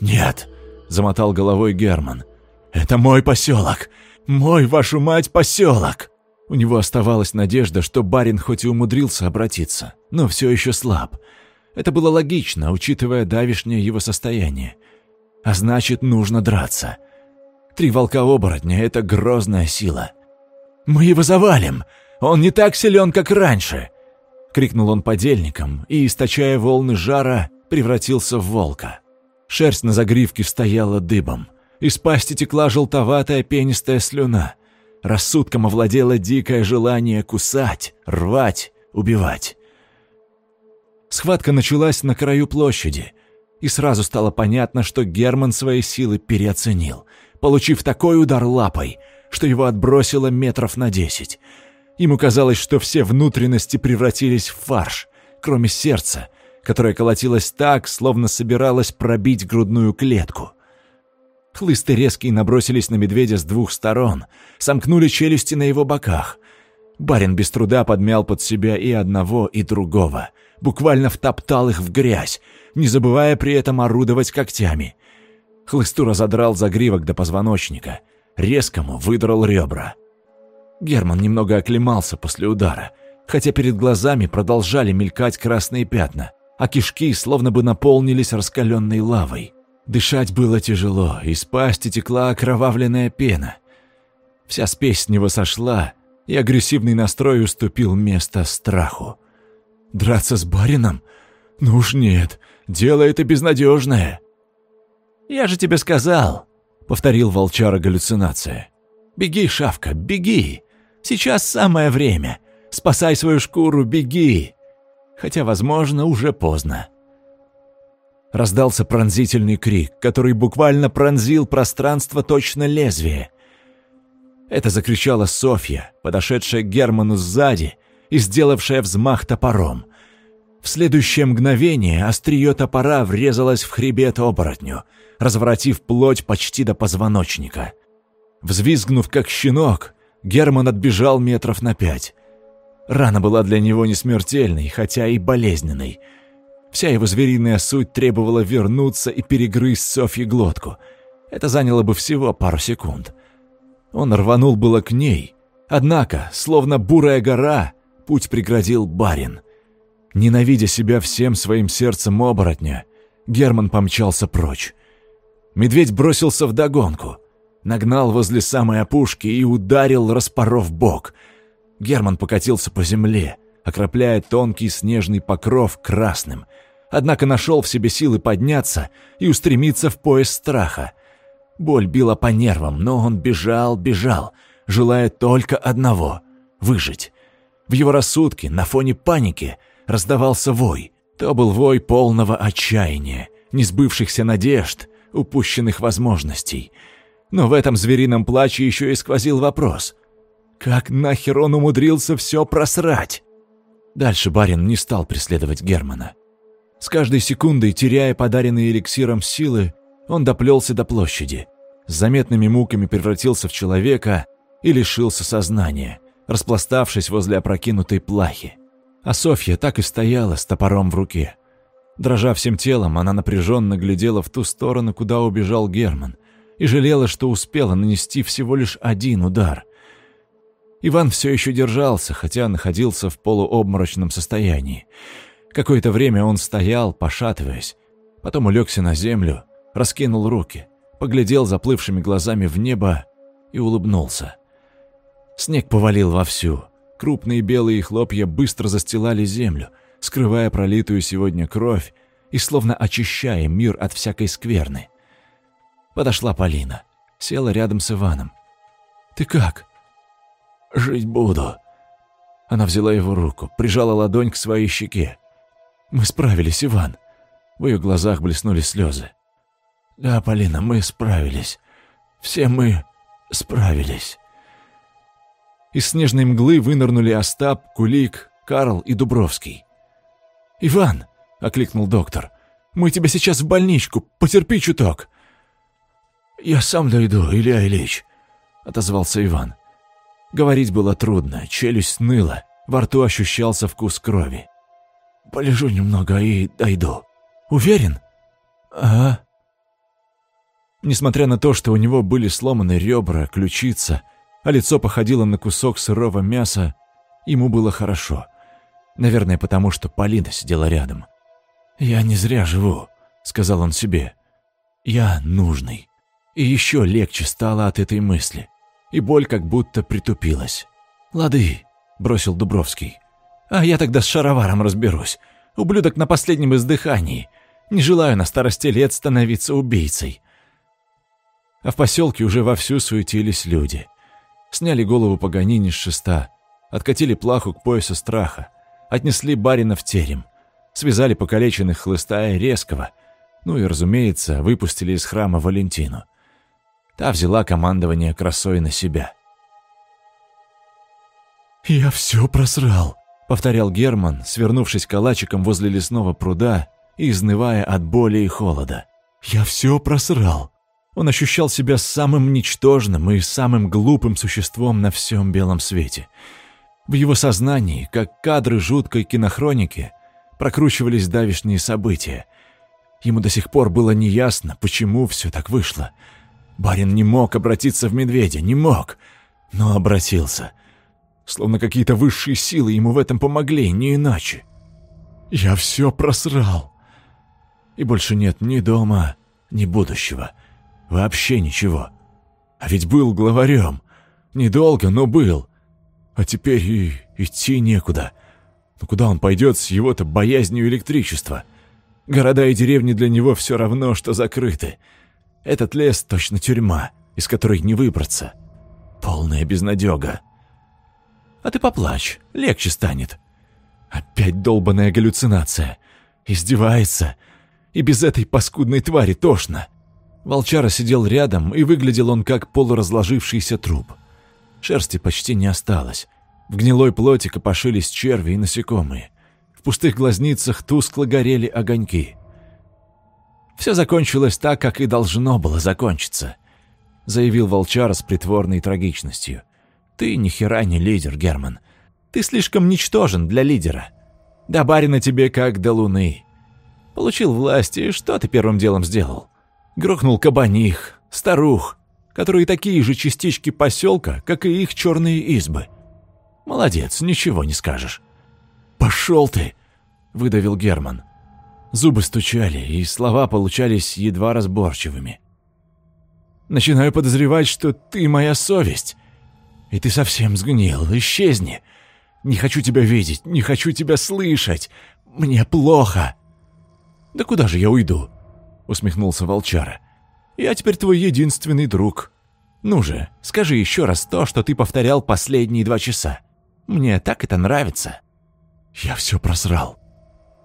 S1: «Нет», — замотал головой Герман. «Это мой поселок. Мой, вашу мать, поселок!» У него оставалась надежда, что барин хоть и умудрился обратиться, но все еще слаб. Это было логично, учитывая давишнее его состояние. А значит, нужно драться. Три волка-оборотня — это грозная сила. «Мы его завалим! Он не так силен, как раньше!» — крикнул он подельникам и, источая волны жара, превратился в волка. Шерсть на загривке стояла дыбом. Из пасти текла желтоватая пенистая слюна — Рассудком овладело дикое желание кусать, рвать, убивать. Схватка началась на краю площади, и сразу стало понятно, что Герман свои силы переоценил, получив такой удар лапой, что его отбросило метров на десять. Ему казалось, что все внутренности превратились в фарш, кроме сердца, которое колотилось так, словно собиралось пробить грудную клетку. Хлысты резкие набросились на медведя с двух сторон, сомкнули челюсти на его боках. Барин без труда подмял под себя и одного, и другого, буквально втоптал их в грязь, не забывая при этом орудовать когтями. Хлысту разодрал загривок до позвоночника, резкому выдрал ребра. Герман немного оклемался после удара, хотя перед глазами продолжали мелькать красные пятна, а кишки словно бы наполнились раскаленной лавой. Дышать было тяжело, из пасти текла окровавленная пена. Вся спесь с него сошла, и агрессивный настрой уступил место страху. Драться с барином? Ну уж нет, дело это безнадежное. «Я же тебе сказал», — повторил волчара галлюцинация. Беги, Шавка, беги! Сейчас самое время! Спасай свою шкуру, беги!» Хотя, возможно, уже поздно. Раздался пронзительный крик, который буквально пронзил пространство точно лезвие. Это закричала Софья, подошедшая к Герману сзади и сделавшая взмах топором. В следующее мгновение острие топора врезалось в хребет оборотню, разворотив плоть почти до позвоночника. Взвизгнув как щенок, Герман отбежал метров на пять. Рана была для него не смертельной, хотя и болезненной. Вся его звериная суть требовала вернуться и перегрызть Софье глотку. Это заняло бы всего пару секунд. Он рванул было к ней, однако, словно бурая гора, путь преградил барин. Ненавидя себя всем своим сердцем оборотня, Герман помчался прочь. Медведь бросился в догонку, нагнал возле самой опушки и ударил, распоров бок — Герман покатился по земле, окропляя тонкий снежный покров красным, однако нашел в себе силы подняться и устремиться в пояс страха. Боль била по нервам, но он бежал, бежал, желая только одного — выжить. В его рассудке, на фоне паники, раздавался вой. То был вой полного отчаяния, несбывшихся надежд, упущенных возможностей. Но в этом зверином плаче еще и сквозил вопрос — как нахер он умудрился все просрать? Дальше барин не стал преследовать Германа. С каждой секундой, теряя подаренные эликсиром силы, он доплелся до площади, с заметными муками превратился в человека и лишился сознания, распластавшись возле опрокинутой плахи. А Софья так и стояла с топором в руке. Дрожа всем телом, она напряженно глядела в ту сторону, куда убежал Герман, и жалела, что успела нанести всего лишь один удар, Иван все еще держался, хотя находился в полуобморочном состоянии. Какое-то время он стоял, пошатываясь, потом улегся на землю, раскинул руки, поглядел заплывшими глазами в небо и улыбнулся. Снег повалил вовсю. Крупные белые хлопья быстро застилали землю, скрывая пролитую сегодня кровь и словно очищая мир от всякой скверны. Подошла Полина, села рядом с Иваном. «Ты как?» Жить буду». Она взяла его руку, прижала ладонь к своей щеке. «Мы справились, Иван». В ее глазах блеснули слезы. «Да, Полина, мы справились. Все мы справились». Из снежной мглы вынырнули Остап, Кулик, Карл и Дубровский. «Иван!» — окликнул доктор. «Мы тебя сейчас в больничку, потерпи чуток!» «Я сам дойду, Илья Ильич», — отозвался Иван. Говорить было трудно, челюсть ныла, во рту ощущался вкус крови. «Полежу немного и дойду. Уверен?» «Ага». Несмотря на то, что у него были сломаны ребра, ключица, а лицо походило на кусок сырого мяса, ему было хорошо. Наверное, потому что Полина сидела рядом. «Я не зря живу», — сказал он себе. «Я нужный». И еще легче стало от этой мысли и боль как будто притупилась. «Лады», — бросил Дубровский. «А я тогда с шароваром разберусь. Ублюдок на последнем издыхании. Не желаю на старости лет становиться убийцей». А в поселке уже вовсю суетились люди. Сняли голову Паганини с шеста, откатили плаху к поясу страха, отнесли барина в терем, связали покалеченных хлыста и резкого, ну и, разумеется, выпустили из храма Валентину. Та взяла командование красой на себя. «Я все просрал», — повторял Герман, свернувшись калачиком возле лесного пруда и изнывая от боли и холода. «Я все просрал». Он ощущал себя самым ничтожным и самым глупым существом на всем белом свете. В его сознании, как кадры жуткой кинохроники, прокручивались давишние события. Ему до сих пор было неясно, почему все так вышло — Барин не мог обратиться в медведя, не мог, но обратился. Словно какие-то высшие силы ему в этом помогли, не иначе. Я все просрал. И больше нет ни дома, ни будущего. Вообще ничего. А ведь был главарем. Недолго, но был. А теперь и идти некуда. Но куда он пойдет с его-то боязнью электричества? Города и деревни для него все равно, что закрыты. Этот лес точно тюрьма, из которой не выбраться. Полная безнадега. А ты поплачь, легче станет. Опять долбаная галлюцинация. Издевается. И без этой паскудной твари тошно. Волчара сидел рядом, и выглядел он как полуразложившийся труп. Шерсти почти не осталось. В гнилой плоти копошились черви и насекомые. В пустых глазницах тускло горели огоньки. «Все закончилось так, как и должно было закончиться», — заявил Волчара с притворной трагичностью. «Ты ни хера не лидер, Герман. Ты слишком ничтожен для лидера. До барина тебе как до луны. Получил власть, и что ты первым делом сделал? Грохнул кабаних, старух, которые такие же частички поселка, как и их черные избы. Молодец, ничего не скажешь. «Пошел ты!» — выдавил Герман. Зубы стучали, и слова получались едва разборчивыми. «Начинаю подозревать, что ты моя совесть. И ты совсем сгнил, исчезни. Не хочу тебя видеть, не хочу тебя слышать. Мне плохо». «Да куда же я уйду?» — усмехнулся Волчара. «Я теперь твой единственный друг. Ну же, скажи еще раз то, что ты повторял последние два часа. Мне так это нравится». «Я все просрал».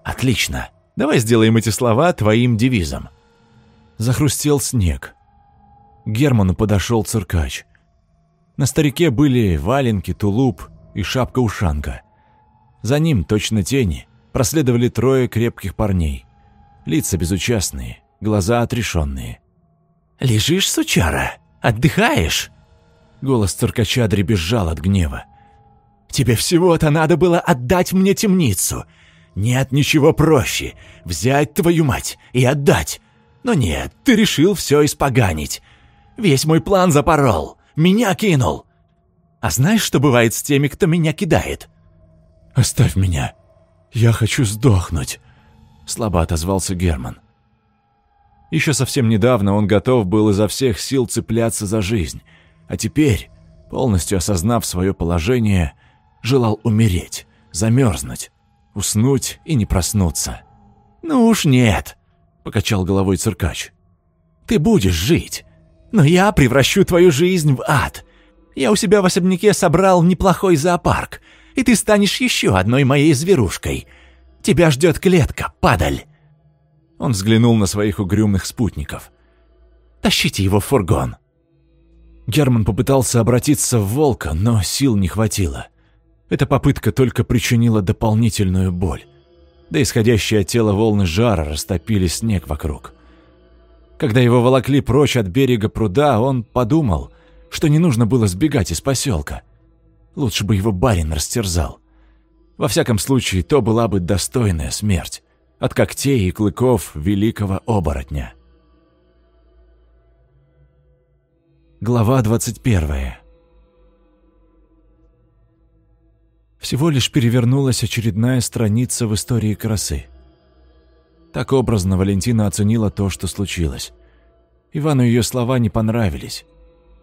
S1: «Отлично. Давай сделаем эти слова твоим девизом». Захрустел снег. Герману подошел циркач. На старике были валенки, тулуп и шапка-ушанка. За ним, точно тени, проследовали трое крепких парней. Лица безучастные, глаза отрешенные. «Лежишь, сучара? Отдыхаешь?» Голос циркача дребезжал от гнева. Тебе всего-то надо было отдать мне темницу. Нет ничего проще. Взять твою мать и отдать. Но нет, ты решил все испоганить. Весь мой план запорол. Меня кинул. А знаешь, что бывает с теми, кто меня кидает? Оставь меня. Я хочу сдохнуть. Слабо отозвался Герман. Еще совсем недавно он готов был изо всех сил цепляться за жизнь. А теперь, полностью осознав свое положение, желал умереть, замерзнуть, уснуть и не проснуться. «Ну уж нет», — покачал головой циркач. «Ты будешь жить, но я превращу твою жизнь в ад. Я у себя в особняке собрал неплохой зоопарк, и ты станешь еще одной моей зверушкой. Тебя ждет клетка, падаль». Он взглянул на своих угрюмых спутников. «Тащите его в фургон». Герман попытался обратиться в волка, но сил не хватило. Эта попытка только причинила дополнительную боль. Да исходящие от тела волны жара растопили снег вокруг. Когда его волокли прочь от берега пруда, он подумал, что не нужно было сбегать из поселка. Лучше бы его барин растерзал. Во всяком случае, то была бы достойная смерть от когтей и клыков великого оборотня. Глава 21. Всего лишь перевернулась очередная страница в истории красы. Так образно Валентина оценила то, что случилось. Ивану ее слова не понравились.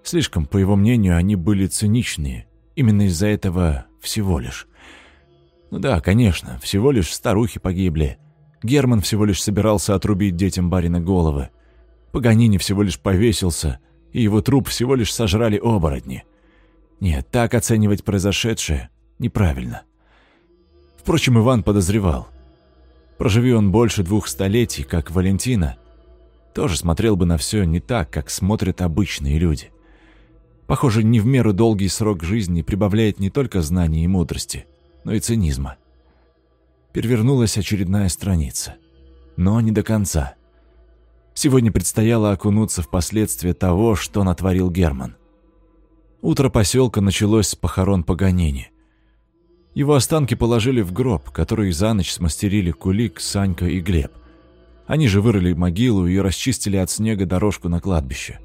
S1: Слишком, по его мнению, они были циничные. Именно из-за этого всего лишь. Ну да, конечно, всего лишь старухи погибли. Герман всего лишь собирался отрубить детям барина головы. Паганини всего лишь повесился, и его труп всего лишь сожрали оборотни. Нет, так оценивать произошедшее неправильно. Впрочем, Иван подозревал. Проживи он больше двух столетий, как Валентина, тоже смотрел бы на все не так, как смотрят обычные люди. Похоже, не в меру долгий срок жизни прибавляет не только знаний и мудрости, но и цинизма. Перевернулась очередная страница. Но не до конца. Сегодня предстояло окунуться в последствия того, что натворил Герман. Утро поселка началось с похорон Паганини. Его останки положили в гроб, который за ночь смастерили Кулик, Санька и Глеб. Они же вырыли могилу и расчистили от снега дорожку на кладбище.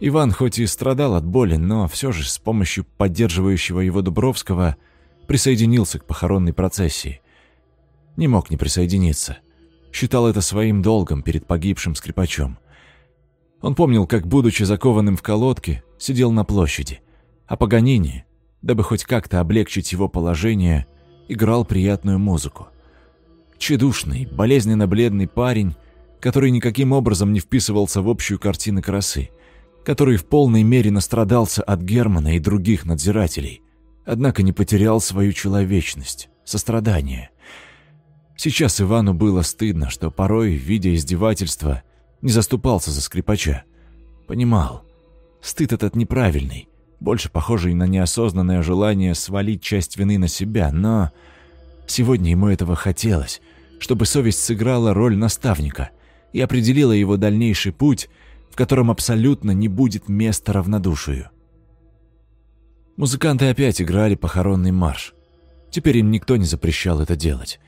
S1: Иван хоть и страдал от боли, но все же с помощью поддерживающего его Дубровского присоединился к похоронной процессии. Не мог не присоединиться. Считал это своим долгом перед погибшим скрипачом. Он помнил, как, будучи закованным в колодке, сидел на площади, а Паганини, дабы хоть как-то облегчить его положение, играл приятную музыку. Чедушный, болезненно бледный парень, который никаким образом не вписывался в общую картину красы, который в полной мере настрадался от Германа и других надзирателей, однако не потерял свою человечность, сострадание. Сейчас Ивану было стыдно, что порой, видя издевательства, не заступался за скрипача. Понимал, стыд этот неправильный, больше похожий на неосознанное желание свалить часть вины на себя, но сегодня ему этого хотелось, чтобы совесть сыграла роль наставника и определила его дальнейший путь, в котором абсолютно не будет места равнодушию. Музыканты опять играли похоронный марш. Теперь им никто не запрещал это делать.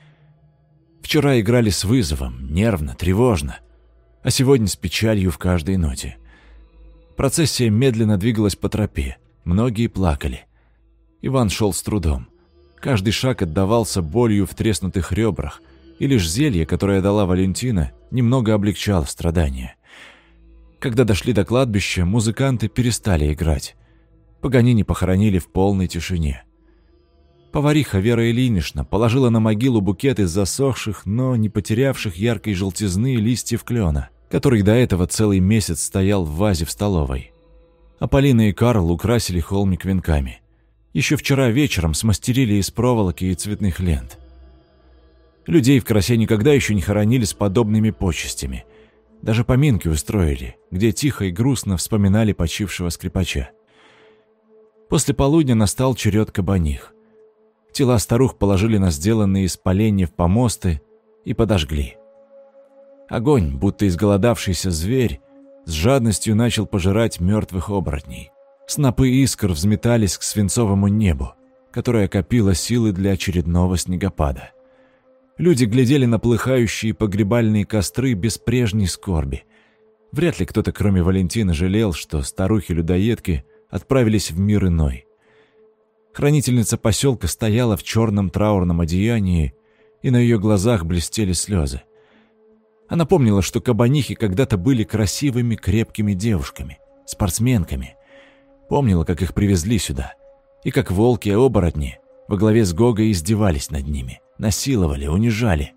S1: Вчера играли с вызовом, нервно, тревожно, а сегодня с печалью в каждой ноте. Процессия медленно двигалась по тропе, многие плакали. Иван шел с трудом. Каждый шаг отдавался болью в треснутых ребрах, и лишь зелье, которое дала Валентина, немного облегчало страдания. Когда дошли до кладбища, музыканты перестали играть. Паганини похоронили в полной тишине. Повариха Вера Ильинична положила на могилу букет из засохших, но не потерявших яркой желтизны листьев клена, который до этого целый месяц стоял в вазе в столовой. А Полина и Карл украсили холмик венками. Еще вчера вечером смастерили из проволоки и цветных лент. Людей в красе никогда еще не хоронили с подобными почестями. Даже поминки устроили, где тихо и грустно вспоминали почившего скрипача. После полудня настал черед кабаних. Тела старух положили на сделанные из поленьев помосты и подожгли. Огонь, будто изголодавшийся зверь, с жадностью начал пожирать мертвых оборотней. Снопы искр взметались к свинцовому небу, которое копило силы для очередного снегопада. Люди глядели на плыхающие погребальные костры без прежней скорби. Вряд ли кто-то, кроме Валентины, жалел, что старухи-людоедки отправились в мир иной. Хранительница поселка стояла в черном траурном одеянии, и на ее глазах блестели слезы. Она помнила, что кабанихи когда-то были красивыми, крепкими девушками, спортсменками. Помнила, как их привезли сюда, и как волки-оборотни во главе с Гогой издевались над ними насиловали, унижали.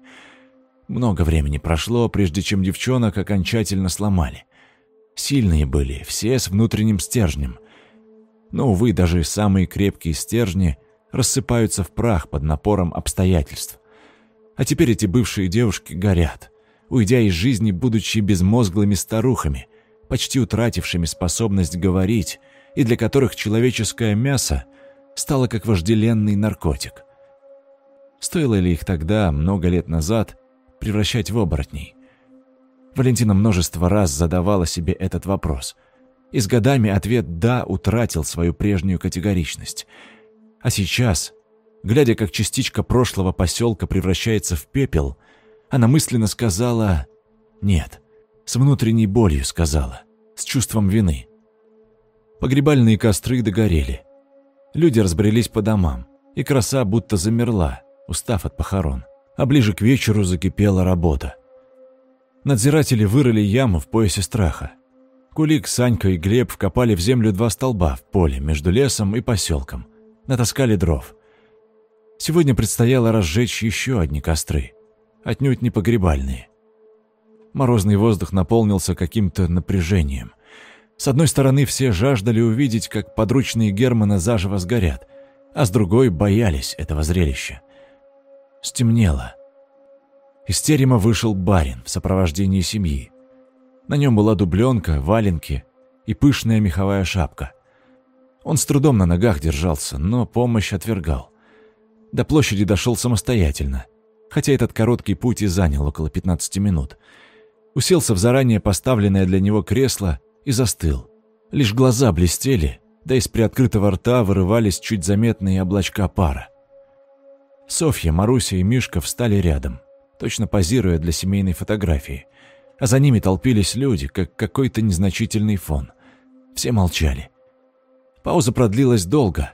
S1: Много времени прошло, прежде чем девчонок окончательно сломали. Сильные были, все с внутренним стержнем. Но, увы, даже самые крепкие стержни рассыпаются в прах под напором обстоятельств. А теперь эти бывшие девушки горят, уйдя из жизни, будучи безмозглыми старухами, почти утратившими способность говорить, и для которых человеческое мясо стало как вожделенный наркотик. Стоило ли их тогда, много лет назад, превращать в оборотней? Валентина множество раз задавала себе этот вопрос. И с годами ответ «да» утратил свою прежнюю категоричность. А сейчас, глядя, как частичка прошлого поселка превращается в пепел, она мысленно сказала «нет». С внутренней болью сказала, с чувством вины. Погребальные костры догорели. Люди разбрелись по домам, и краса будто замерла, устав от похорон. А ближе к вечеру закипела работа. Надзиратели вырыли яму в поясе страха. Кулик, Санька и Глеб вкопали в землю два столба в поле между лесом и поселком. Натаскали дров. Сегодня предстояло разжечь еще одни костры. Отнюдь не погребальные. Морозный воздух наполнился каким-то напряжением. С одной стороны, все жаждали увидеть, как подручные Германа заживо сгорят, а с другой боялись этого зрелища. Стемнело. Из терема вышел барин в сопровождении семьи. На нем была дубленка, валенки и пышная меховая шапка. Он с трудом на ногах держался, но помощь отвергал. До площади дошел самостоятельно, хотя этот короткий путь и занял около 15 минут. Уселся в заранее поставленное для него кресло и застыл. Лишь глаза блестели, да из приоткрытого рта вырывались чуть заметные облачка пара. Софья, Маруся и Мишка встали рядом, точно позируя для семейной фотографии. А за ними толпились люди, как какой-то незначительный фон. Все молчали. Пауза продлилась долго,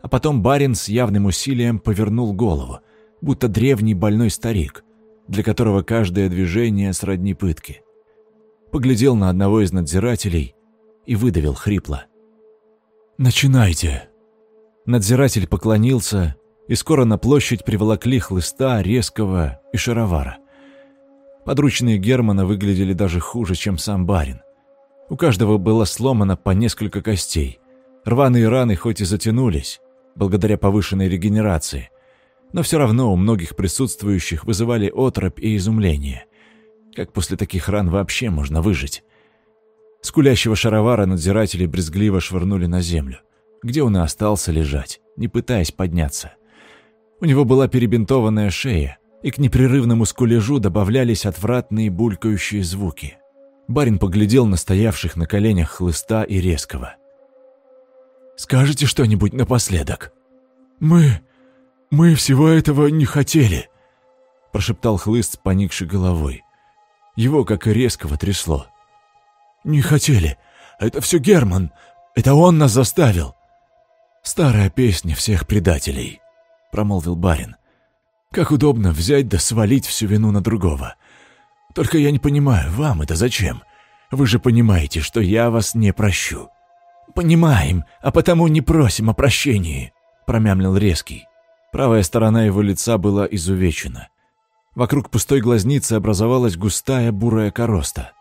S1: а потом барин с явным усилием повернул голову, будто древний больной старик, для которого каждое движение сродни пытки. Поглядел на одного из надзирателей и выдавил хрипло. «Начинайте!» Надзиратель поклонился и скоро на площадь приволокли хлыста, резкого и шаровара. Подручные Германа выглядели даже хуже, чем сам барин. У каждого было сломано по несколько костей. Рваные раны хоть и затянулись, благодаря повышенной регенерации, но все равно у многих присутствующих вызывали отропь и изумление. Как после таких ран вообще можно выжить? Скулящего шаровара надзиратели брезгливо швырнули на землю, где он и остался лежать, не пытаясь подняться. У него была перебинтованная шея, и к непрерывному скулежу добавлялись отвратные булькающие звуки. Барин поглядел на стоявших на коленях хлыста и резкого. «Скажете что-нибудь напоследок?»
S2: «Мы... мы всего этого не хотели», —
S1: прошептал хлыст с поникшей головой. Его, как и резкого, трясло.
S2: «Не хотели. Это все Герман. Это он нас заставил».
S1: «Старая песня всех предателей», — промолвил барин. «Как удобно взять да свалить всю вину на другого. Только я не понимаю, вам это зачем? Вы же понимаете, что я вас не прощу». «Понимаем, а потому не просим о прощении», — промямлил резкий. Правая сторона его лица была изувечена. Вокруг пустой глазницы образовалась густая бурая короста.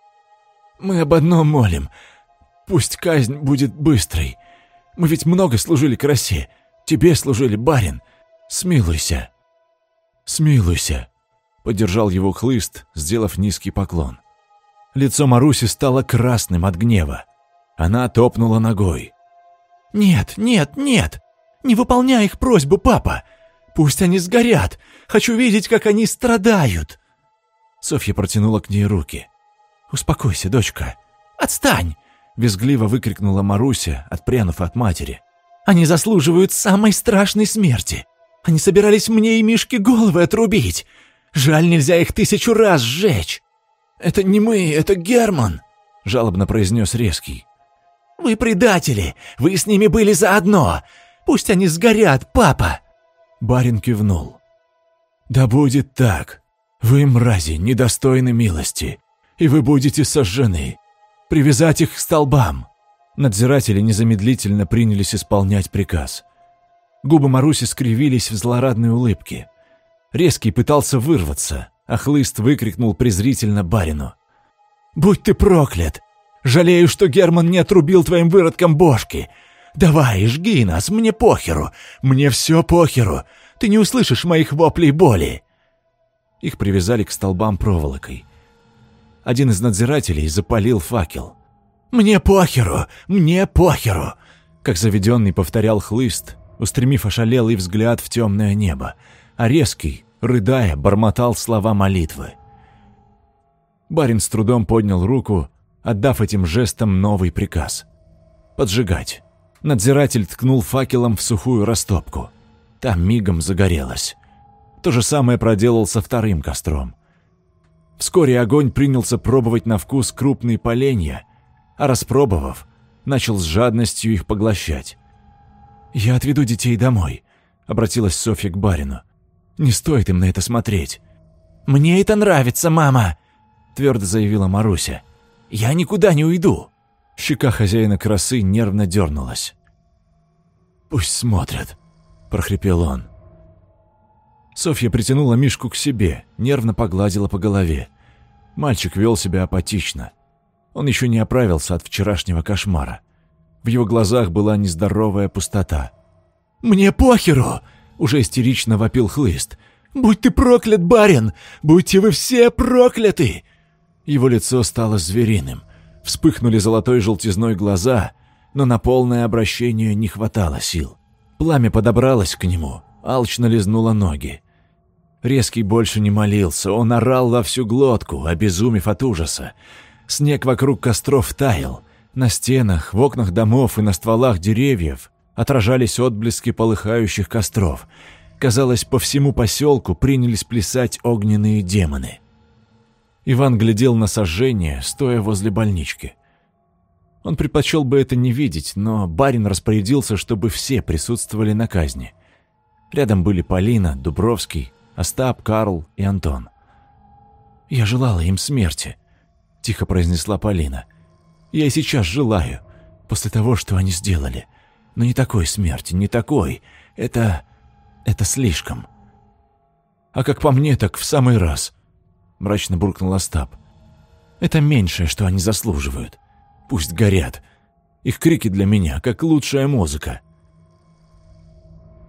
S1: «Мы об одном молим. Пусть казнь будет быстрой. Мы ведь много служили красе. Тебе служили, барин. Смилуйся». «Смилуйся», — поддержал его хлыст, сделав низкий поклон. Лицо Маруси стало красным от гнева. Она топнула ногой. «Нет, нет, нет! Не выполняй их просьбу, папа! Пусть они сгорят! Хочу видеть, как они страдают!» Софья протянула к ней руки. «Успокойся, дочка! Отстань!» — визгливо выкрикнула Маруся, отпрянув от матери. «Они заслуживают самой страшной смерти! Они собирались мне и Мишке головы отрубить! Жаль, нельзя их тысячу раз сжечь!» «Это не мы, это Герман!» — жалобно произнес Резкий. «Вы предатели! Вы с ними были заодно! Пусть они сгорят, папа!» Барин кивнул. «Да будет так. Вы, мрази, недостойны милости, и вы будете сожжены. Привязать их к столбам!» Надзиратели незамедлительно принялись исполнять приказ. Губы Маруси скривились в злорадной улыбке. Резкий пытался вырваться, а хлыст выкрикнул презрительно барину. «Будь ты проклят! Жалею, что Герман не отрубил твоим выродкам бошки. Давай, жги нас, мне похеру, мне все похеру. Ты не услышишь моих воплей боли. Их привязали к столбам проволокой. Один из надзирателей запалил факел. «Мне похеру! Мне похеру!» Как заведенный повторял хлыст, устремив ошалелый взгляд в темное небо, а резкий, рыдая, бормотал слова молитвы. Барин с трудом поднял руку, отдав этим жестом новый приказ. «Поджигать». Надзиратель ткнул факелом в сухую растопку. Там мигом загорелось. То же самое проделал со вторым костром. Вскоре огонь принялся пробовать на вкус крупные поленья, а распробовав, начал с жадностью их поглощать. «Я отведу детей домой», — обратилась Софья к барину. «Не стоит им на это смотреть». «Мне это нравится, мама», — твердо заявила Маруся. «Я никуда не уйду!» Щека хозяина красы нервно дернулась. «Пусть смотрят», — прохрипел он. Софья притянула Мишку к себе, нервно погладила по голове. Мальчик вел себя апатично. Он еще не оправился от вчерашнего кошмара. В его глазах была нездоровая пустота. «Мне похеру!» — уже истерично вопил хлыст. «Будь ты проклят, барин! Будьте вы все прокляты!» Его лицо стало звериным. Вспыхнули золотой желтизной глаза, но на полное обращение не хватало сил. Пламя подобралось к нему, алчно лизнуло ноги. Резкий больше не молился, он орал во всю глотку, обезумев от ужаса. Снег вокруг костров таял. На стенах, в окнах домов и на стволах деревьев отражались отблески полыхающих костров. Казалось, по всему поселку принялись плясать огненные демоны. Иван глядел на сожжение, стоя возле больнички. Он предпочел бы это не видеть, но барин распорядился, чтобы все присутствовали на казни. Рядом были Полина, Дубровский, Остап, Карл и Антон. «Я желала им смерти», — тихо произнесла Полина. «Я и сейчас желаю, после того, что они сделали. Но не такой смерти, не такой. Это... это слишком». «А как по мне, так в самый раз», мрачно буркнул Остап. «Это меньшее, что они заслуживают. Пусть горят. Их крики для меня, как лучшая музыка.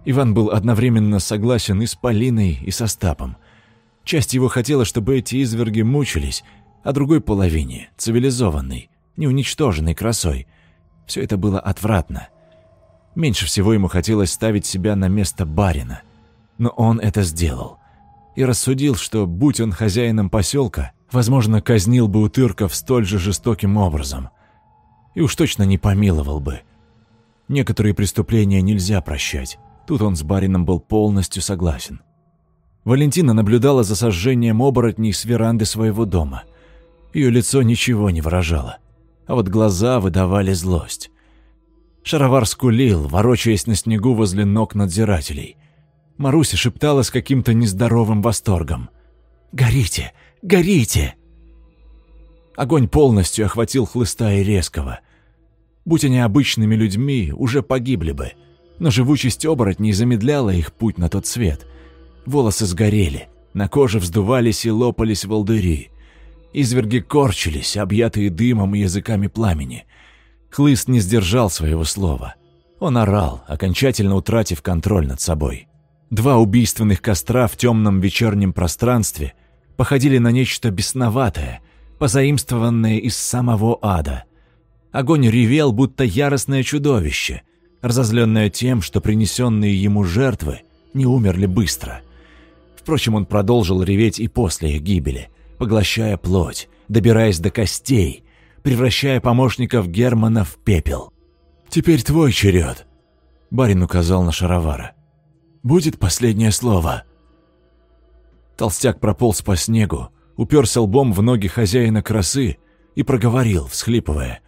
S1: Иван был одновременно согласен и с Полиной, и со Стапом. Часть его хотела, чтобы эти изверги мучились, а другой половине, цивилизованной, неуничтоженной красой, все это было отвратно. Меньше всего ему хотелось ставить себя на место барина. Но он это сделал. И рассудил, что, будь он хозяином поселка, возможно, казнил бы утырков столь же жестоким образом. И уж точно не помиловал бы. Некоторые преступления нельзя прощать. Тут он с барином был полностью согласен. Валентина наблюдала за сожжением оборотней с веранды своего дома. Ее лицо ничего не выражало, а вот глаза выдавали злость. Шаровар скулил, ворочаясь на снегу возле ног надзирателей. Маруся шептала с каким-то нездоровым восторгом. «Горите! Горите!» Огонь полностью охватил хлыста и резкого. Будь они обычными людьми, уже погибли бы. Но живучесть оборотней замедляла их путь на тот свет. Волосы сгорели, на коже вздувались и лопались волдыри. Изверги корчились, объятые дымом и языками пламени. Хлыст не сдержал своего слова. Он орал, окончательно утратив контроль над собой. Два убийственных костра в темном вечернем пространстве походили на нечто бесноватое, позаимствованное из самого ада. Огонь ревел, будто яростное чудовище, разозленное тем, что принесенные ему жертвы не умерли быстро. Впрочем, он продолжил реветь и после их гибели, поглощая плоть, добираясь до костей, превращая помощников Германа в пепел. «Теперь твой черед», — барин указал на шаровара. «Будет последнее слово». Толстяк прополз по снегу, уперся лбом в ноги хозяина красы и проговорил, всхлипывая.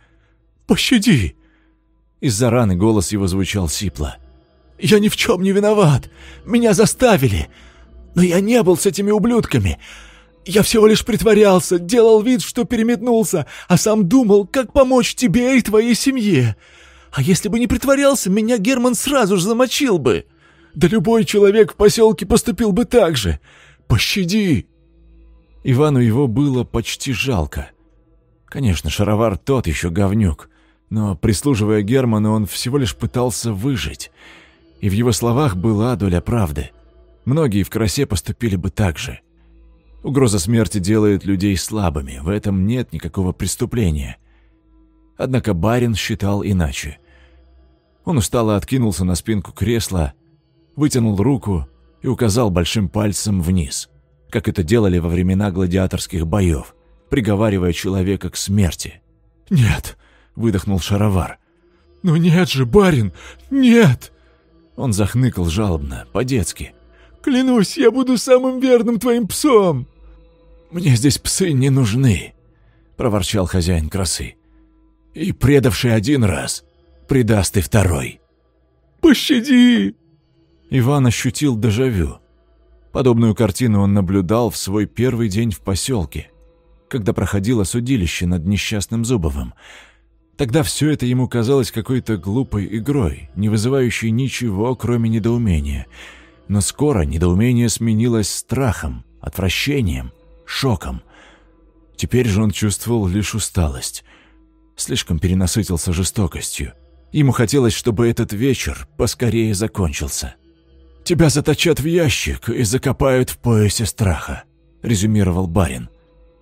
S1: «Пощади!» Из-за раны голос его звучал сипло. «Я ни в чем не виноват! Меня заставили! Но я не был с этими ублюдками! Я всего лишь притворялся, делал вид, что переметнулся, а сам думал, как помочь тебе и твоей семье. А если бы не притворялся, меня Герман сразу же замочил бы. Да любой человек в поселке поступил бы так же. Пощади!» Ивану его было почти жалко. Конечно, шаровар тот еще говнюк, но, прислуживая Герману, он всего лишь пытался выжить. И в его словах была доля правды. Многие в красе поступили бы так же. Угроза смерти делает людей слабыми, в этом нет никакого преступления. Однако барин считал иначе. Он устало откинулся на спинку кресла, вытянул руку и указал большим пальцем вниз, как это делали во времена гладиаторских боев, приговаривая человека к смерти. «Нет!» — выдохнул шаровар. «Ну нет же, барин! Нет!» Он захныкал жалобно, по-детски. «Клянусь, я буду самым верным твоим псом!» «Мне здесь псы не нужны», — проворчал хозяин красы. «И предавший один раз, предаст и второй». «Пощади!» Иван ощутил дежавю. Подобную картину он наблюдал в свой первый день в поселке, когда проходило судилище над несчастным Зубовым. Тогда все это ему казалось какой-то глупой игрой, не вызывающей ничего, кроме недоумения. Но скоро недоумение сменилось страхом, отвращением — шоком. Теперь же он чувствовал лишь усталость. Слишком перенасытился жестокостью. Ему хотелось, чтобы этот вечер поскорее закончился. «Тебя заточат в ящик и закопают в поясе страха», — резюмировал барин.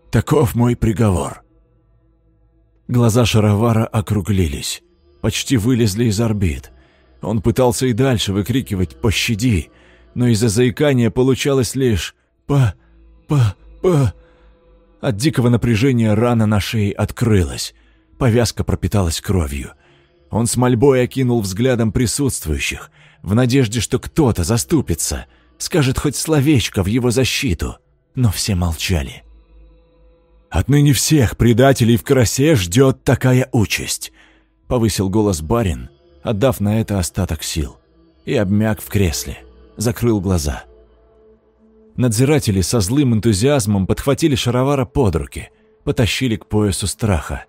S1: «Таков мой приговор». Глаза Шаровара округлились, почти вылезли из орбит. Он пытался и дальше выкрикивать «пощади», но из-за заикания получалось лишь «по... по...» П... От дикого напряжения рана на шее открылась. Повязка пропиталась кровью. Он с мольбой окинул взглядом присутствующих, в надежде, что кто-то заступится, скажет хоть словечко в его защиту. Но все молчали. «Отныне всех предателей в красе ждет такая участь», — повысил голос барин, отдав на это остаток сил, и обмяк в кресле, закрыл глаза. Надзиратели со злым энтузиазмом подхватили шаровара под руки, потащили к поясу страха.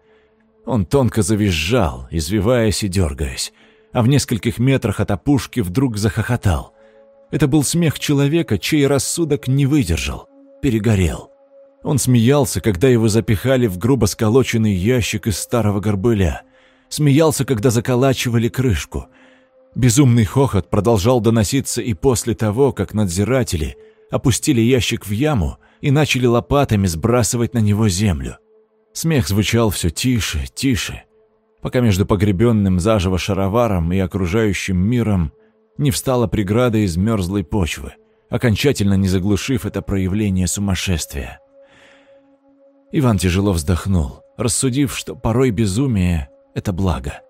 S1: Он тонко завизжал, извиваясь и дергаясь, а в нескольких метрах от опушки вдруг захохотал. Это был смех человека, чей рассудок не выдержал, перегорел. Он смеялся, когда его запихали в грубо сколоченный ящик из старого горбыля. Смеялся, когда заколачивали крышку. Безумный хохот продолжал доноситься и после того, как надзиратели опустили ящик в яму и начали лопатами сбрасывать на него землю. Смех звучал все тише, тише, пока между погребенным заживо шароваром и окружающим миром не встала преграда из мерзлой почвы, окончательно не заглушив это проявление сумасшествия. Иван тяжело вздохнул, рассудив, что порой безумие — это благо.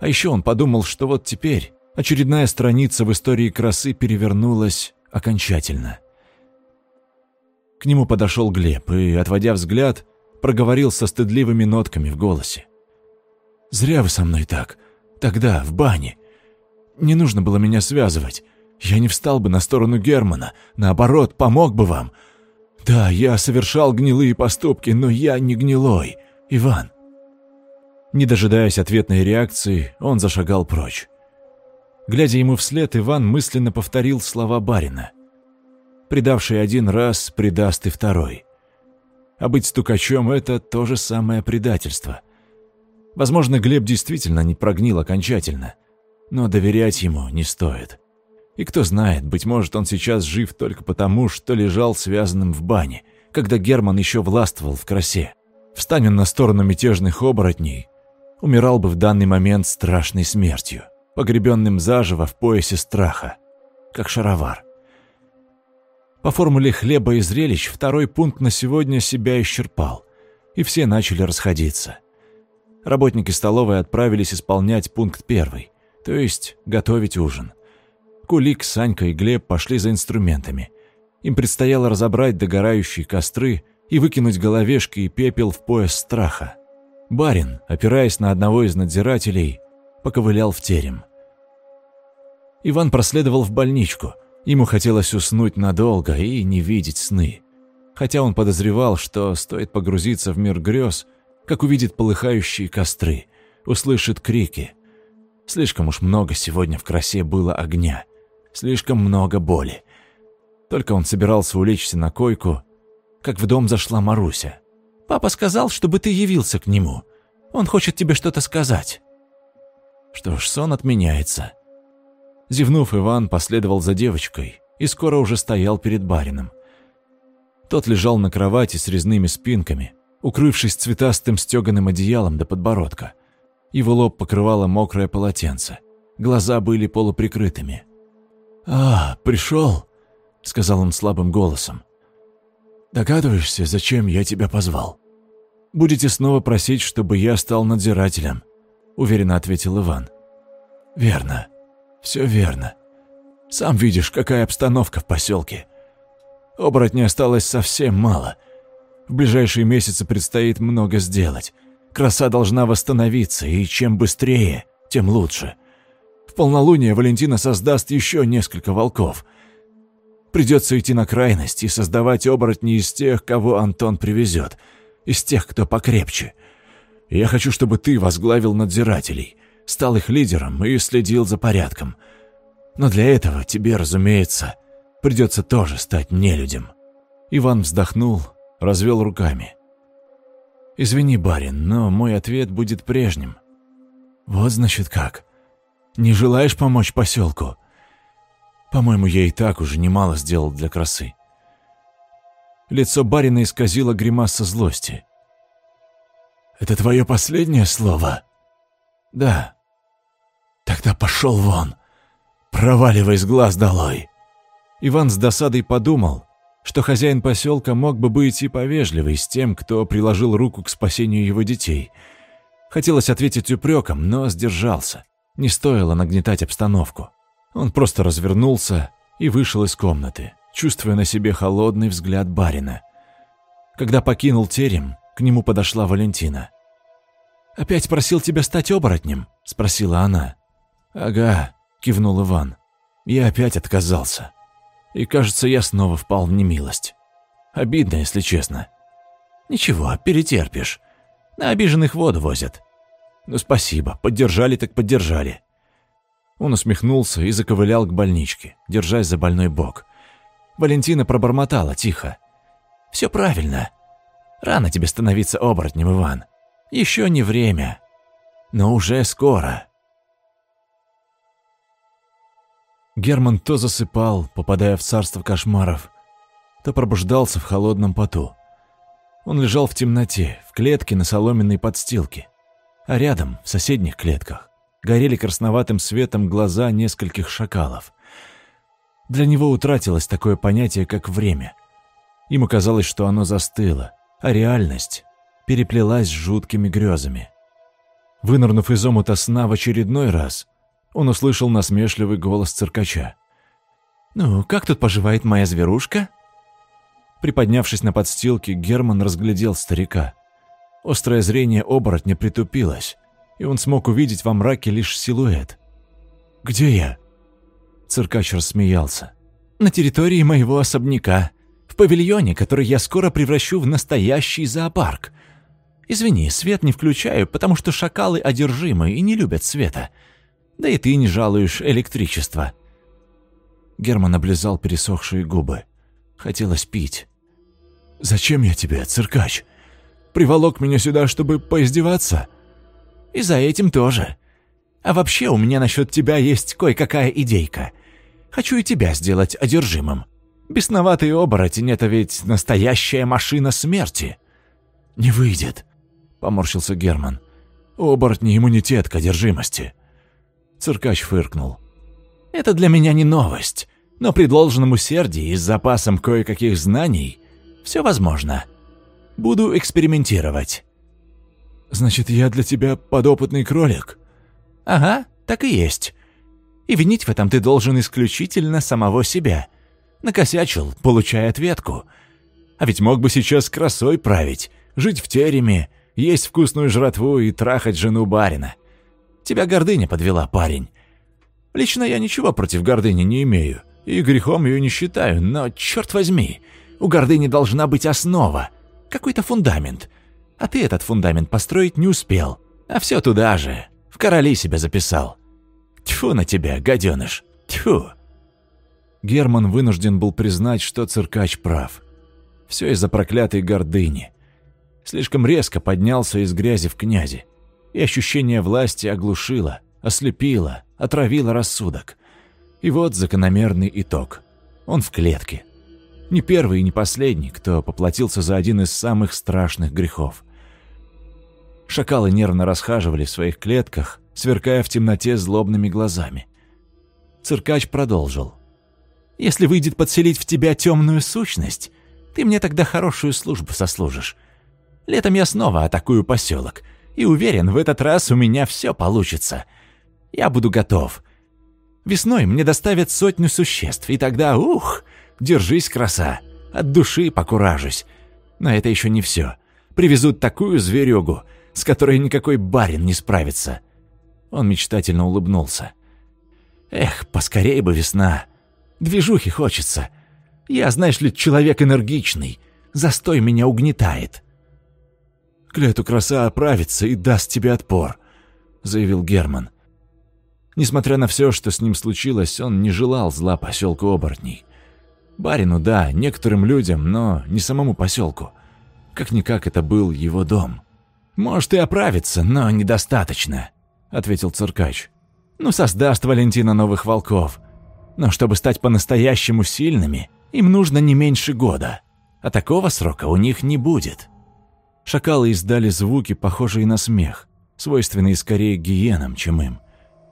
S1: А еще он подумал, что вот теперь очередная страница в истории красы перевернулась окончательно. К нему подошел Глеб и, отводя взгляд, проговорил со стыдливыми нотками в голосе. «Зря вы со мной так. Тогда, в бане. Не нужно было меня связывать. Я не встал бы на сторону Германа. Наоборот, помог бы вам. Да, я совершал гнилые поступки, но я не гнилой, Иван. Не дожидаясь ответной реакции, он зашагал прочь. Глядя ему вслед, Иван мысленно повторил слова барина. «Предавший один раз, предаст и второй». А быть стукачом — это то же самое предательство. Возможно, Глеб действительно не прогнил окончательно, но доверять ему не стоит. И кто знает, быть может, он сейчас жив только потому, что лежал связанным в бане, когда Герман еще властвовал в красе. Встань он на сторону мятежных оборотней, умирал бы в данный момент страшной смертью, погребенным заживо в поясе страха, как шаровар. По формуле хлеба и зрелищ второй пункт на сегодня себя исчерпал, и все начали расходиться. Работники столовой отправились исполнять пункт первый, то есть готовить ужин – Кулик, Санька и Глеб пошли за инструментами. Им предстояло разобрать догорающие костры и выкинуть головешки и пепел в пояс страха. Барин, опираясь на одного из надзирателей, поковылял в терем. Иван проследовал в больничку. Ему хотелось уснуть надолго и не видеть сны. Хотя он подозревал, что стоит погрузиться в мир грез, как увидит полыхающие костры, услышит крики. Слишком уж много сегодня в красе было огня. Слишком много боли. Только он собирался улечься на койку, как в дом зашла Маруся. «Папа сказал, чтобы ты явился к нему. Он хочет тебе что-то сказать». Что ж, сон отменяется. Зевнув, Иван последовал за девочкой и скоро уже стоял перед барином. Тот лежал на кровати с резными спинками, укрывшись цветастым стеганым одеялом до подбородка. Его лоб покрывало мокрое полотенце. Глаза были полуприкрытыми. «А, пришел?» — сказал он слабым голосом. «Догадываешься, зачем я тебя позвал?» «Будете снова просить, чтобы я стал надзирателем», — уверенно ответил Иван. «Верно. Все верно. Сам видишь, какая обстановка в поселке. Оборотней осталось совсем мало. В ближайшие месяцы предстоит много сделать. Краса должна восстановиться, и чем быстрее, тем лучше. В полнолуние Валентина создаст еще несколько волков. Придется идти на крайность и создавать оборотни из тех, кого Антон привезет, из тех, кто покрепче. Я хочу, чтобы ты возглавил надзирателей, стал их лидером и следил за порядком. Но для этого тебе, разумеется, придется тоже стать нелюдем». Иван вздохнул, развел руками. «Извини, барин, но мой ответ будет прежним». «Вот значит как. Не желаешь помочь поселку? По-моему, я и так уже немало сделал для красы. Лицо барина исказило гримаса злости. «Это твое последнее слово?» «Да». «Тогда пошел вон! Проваливай с глаз долой!» Иван с досадой подумал, что хозяин поселка мог бы быть и повежливый с тем, кто приложил руку к спасению его детей. Хотелось ответить упреком, но сдержался. Не стоило нагнетать обстановку. Он просто развернулся и вышел из комнаты, чувствуя на себе холодный взгляд барина. Когда покинул терем, к нему подошла Валентина. «Опять просил тебя стать оборотнем?» – спросила она. «Ага», – кивнул Иван. «Я опять отказался. И, кажется, я снова впал в немилость. Обидно, если честно. Ничего, перетерпишь. На обиженных воду возят. «Ну спасибо, поддержали так поддержали». Он усмехнулся и заковылял к больничке, держась за больной бок. Валентина пробормотала тихо. «Все правильно. Рано тебе становиться оборотнем, Иван. Еще не время. Но уже скоро. Герман то засыпал, попадая в царство кошмаров, то пробуждался в холодном поту. Он лежал в темноте, в клетке на соломенной подстилке, а рядом, в соседних клетках, горели красноватым светом глаза нескольких шакалов. Для него утратилось такое понятие, как время. Ему казалось, что оно застыло, а реальность переплелась с жуткими грезами. Вынырнув из омута сна в очередной раз, он услышал насмешливый голос циркача. «Ну, как тут поживает моя зверушка?» Приподнявшись на подстилке, Герман разглядел старика. Острое зрение оборотня притупилось, и он смог увидеть во мраке лишь силуэт. «Где я?» Циркач рассмеялся. «На территории моего особняка, в павильоне, который я скоро превращу в настоящий зоопарк. Извини, свет не включаю, потому что шакалы одержимы и не любят света. Да и ты не жалуешь электричество». Герман облизал пересохшие губы. Хотелось пить. «Зачем я тебе, циркач? Приволок меня сюда, чтобы поиздеваться?» «И за этим тоже. А вообще у меня насчет тебя есть кое-какая идейка. Хочу и тебя сделать одержимым. Бесноватый оборотень — это ведь настоящая машина смерти». «Не выйдет», — поморщился Герман. «У оборотня иммунитет к одержимости». Циркач фыркнул. «Это для меня не новость, но при должном усердии и с запасом кое-каких знаний все возможно. Буду экспериментировать». «Значит, я для тебя подопытный кролик?» «Ага, так и есть. И винить в этом ты должен исключительно самого себя. Накосячил, получая ответку. А ведь мог бы сейчас красой править, жить в тереме, есть вкусную жратву и трахать жену барина. Тебя гордыня подвела, парень. Лично я ничего против гордыни не имею, и грехом ее не считаю, но, черт возьми, у гордыни должна быть основа, какой-то фундамент. А ты этот фундамент построить не успел, а все туда же, в короли себя записал. Тьфу на тебя, гаденыш, тьфу. Герман вынужден был признать, что циркач прав. Все из-за проклятой гордыни. Слишком резко поднялся из грязи в князи и ощущение власти оглушило, ослепило, отравило рассудок. И вот закономерный итог. Он в клетке. Не первый и не последний, кто поплатился за один из самых страшных грехов. Шакалы нервно расхаживали в своих клетках, сверкая в темноте злобными глазами. Циркач продолжил. «Если выйдет подселить в тебя темную сущность, ты мне тогда хорошую службу сослужишь. Летом я снова атакую поселок, и уверен, в этот раз у меня все получится. Я буду готов. Весной мне доставят сотню существ, и тогда, ух, держись, краса, от души покуражусь. Но это еще не все. Привезут такую зверюгу, с которой никакой барин не справится. Он мечтательно улыбнулся. Эх, поскорее бы весна. Движухи хочется. Я, знаешь ли, человек энергичный. Застой меня угнетает. Клету краса оправится и даст тебе отпор», — заявил Герман. Несмотря на все, что с ним случилось, он не желал зла поселку оборотней. Барину, да, некоторым людям, но не самому поселку. Как-никак это был его дом. «Может и оправится, но недостаточно», — ответил циркач. «Ну, создаст Валентина новых волков. Но чтобы стать по-настоящему сильными, им нужно не меньше года. А такого срока у них не будет». Шакалы издали звуки, похожие на смех, свойственные скорее гиенам, чем им.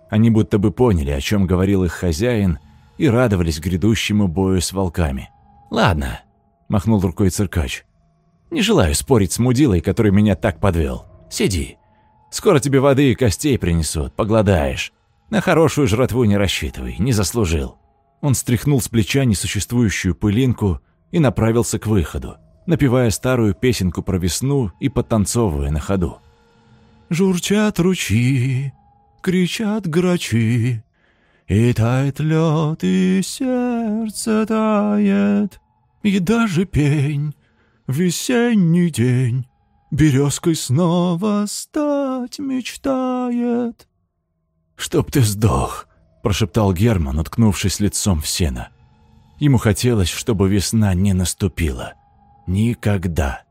S1: Они будто бы поняли, о чем говорил их хозяин, и радовались грядущему бою с волками. «Ладно», — махнул рукой циркач. «Не желаю спорить с мудилой, который меня так подвел. Сиди. Скоро тебе воды и костей принесут, погладаешь. На хорошую жратву не рассчитывай, не заслужил». Он стряхнул с плеча несуществующую пылинку и направился к выходу напевая старую песенку про весну и подтанцовывая на ходу. «Журчат ручьи, кричат грачи, и тает лед, и сердце тает, и даже пень в весенний день березкой снова стать мечтает». «Чтоб ты сдох!» — прошептал Герман, уткнувшись лицом в сено. Ему хотелось, чтобы весна не наступила. Никогда.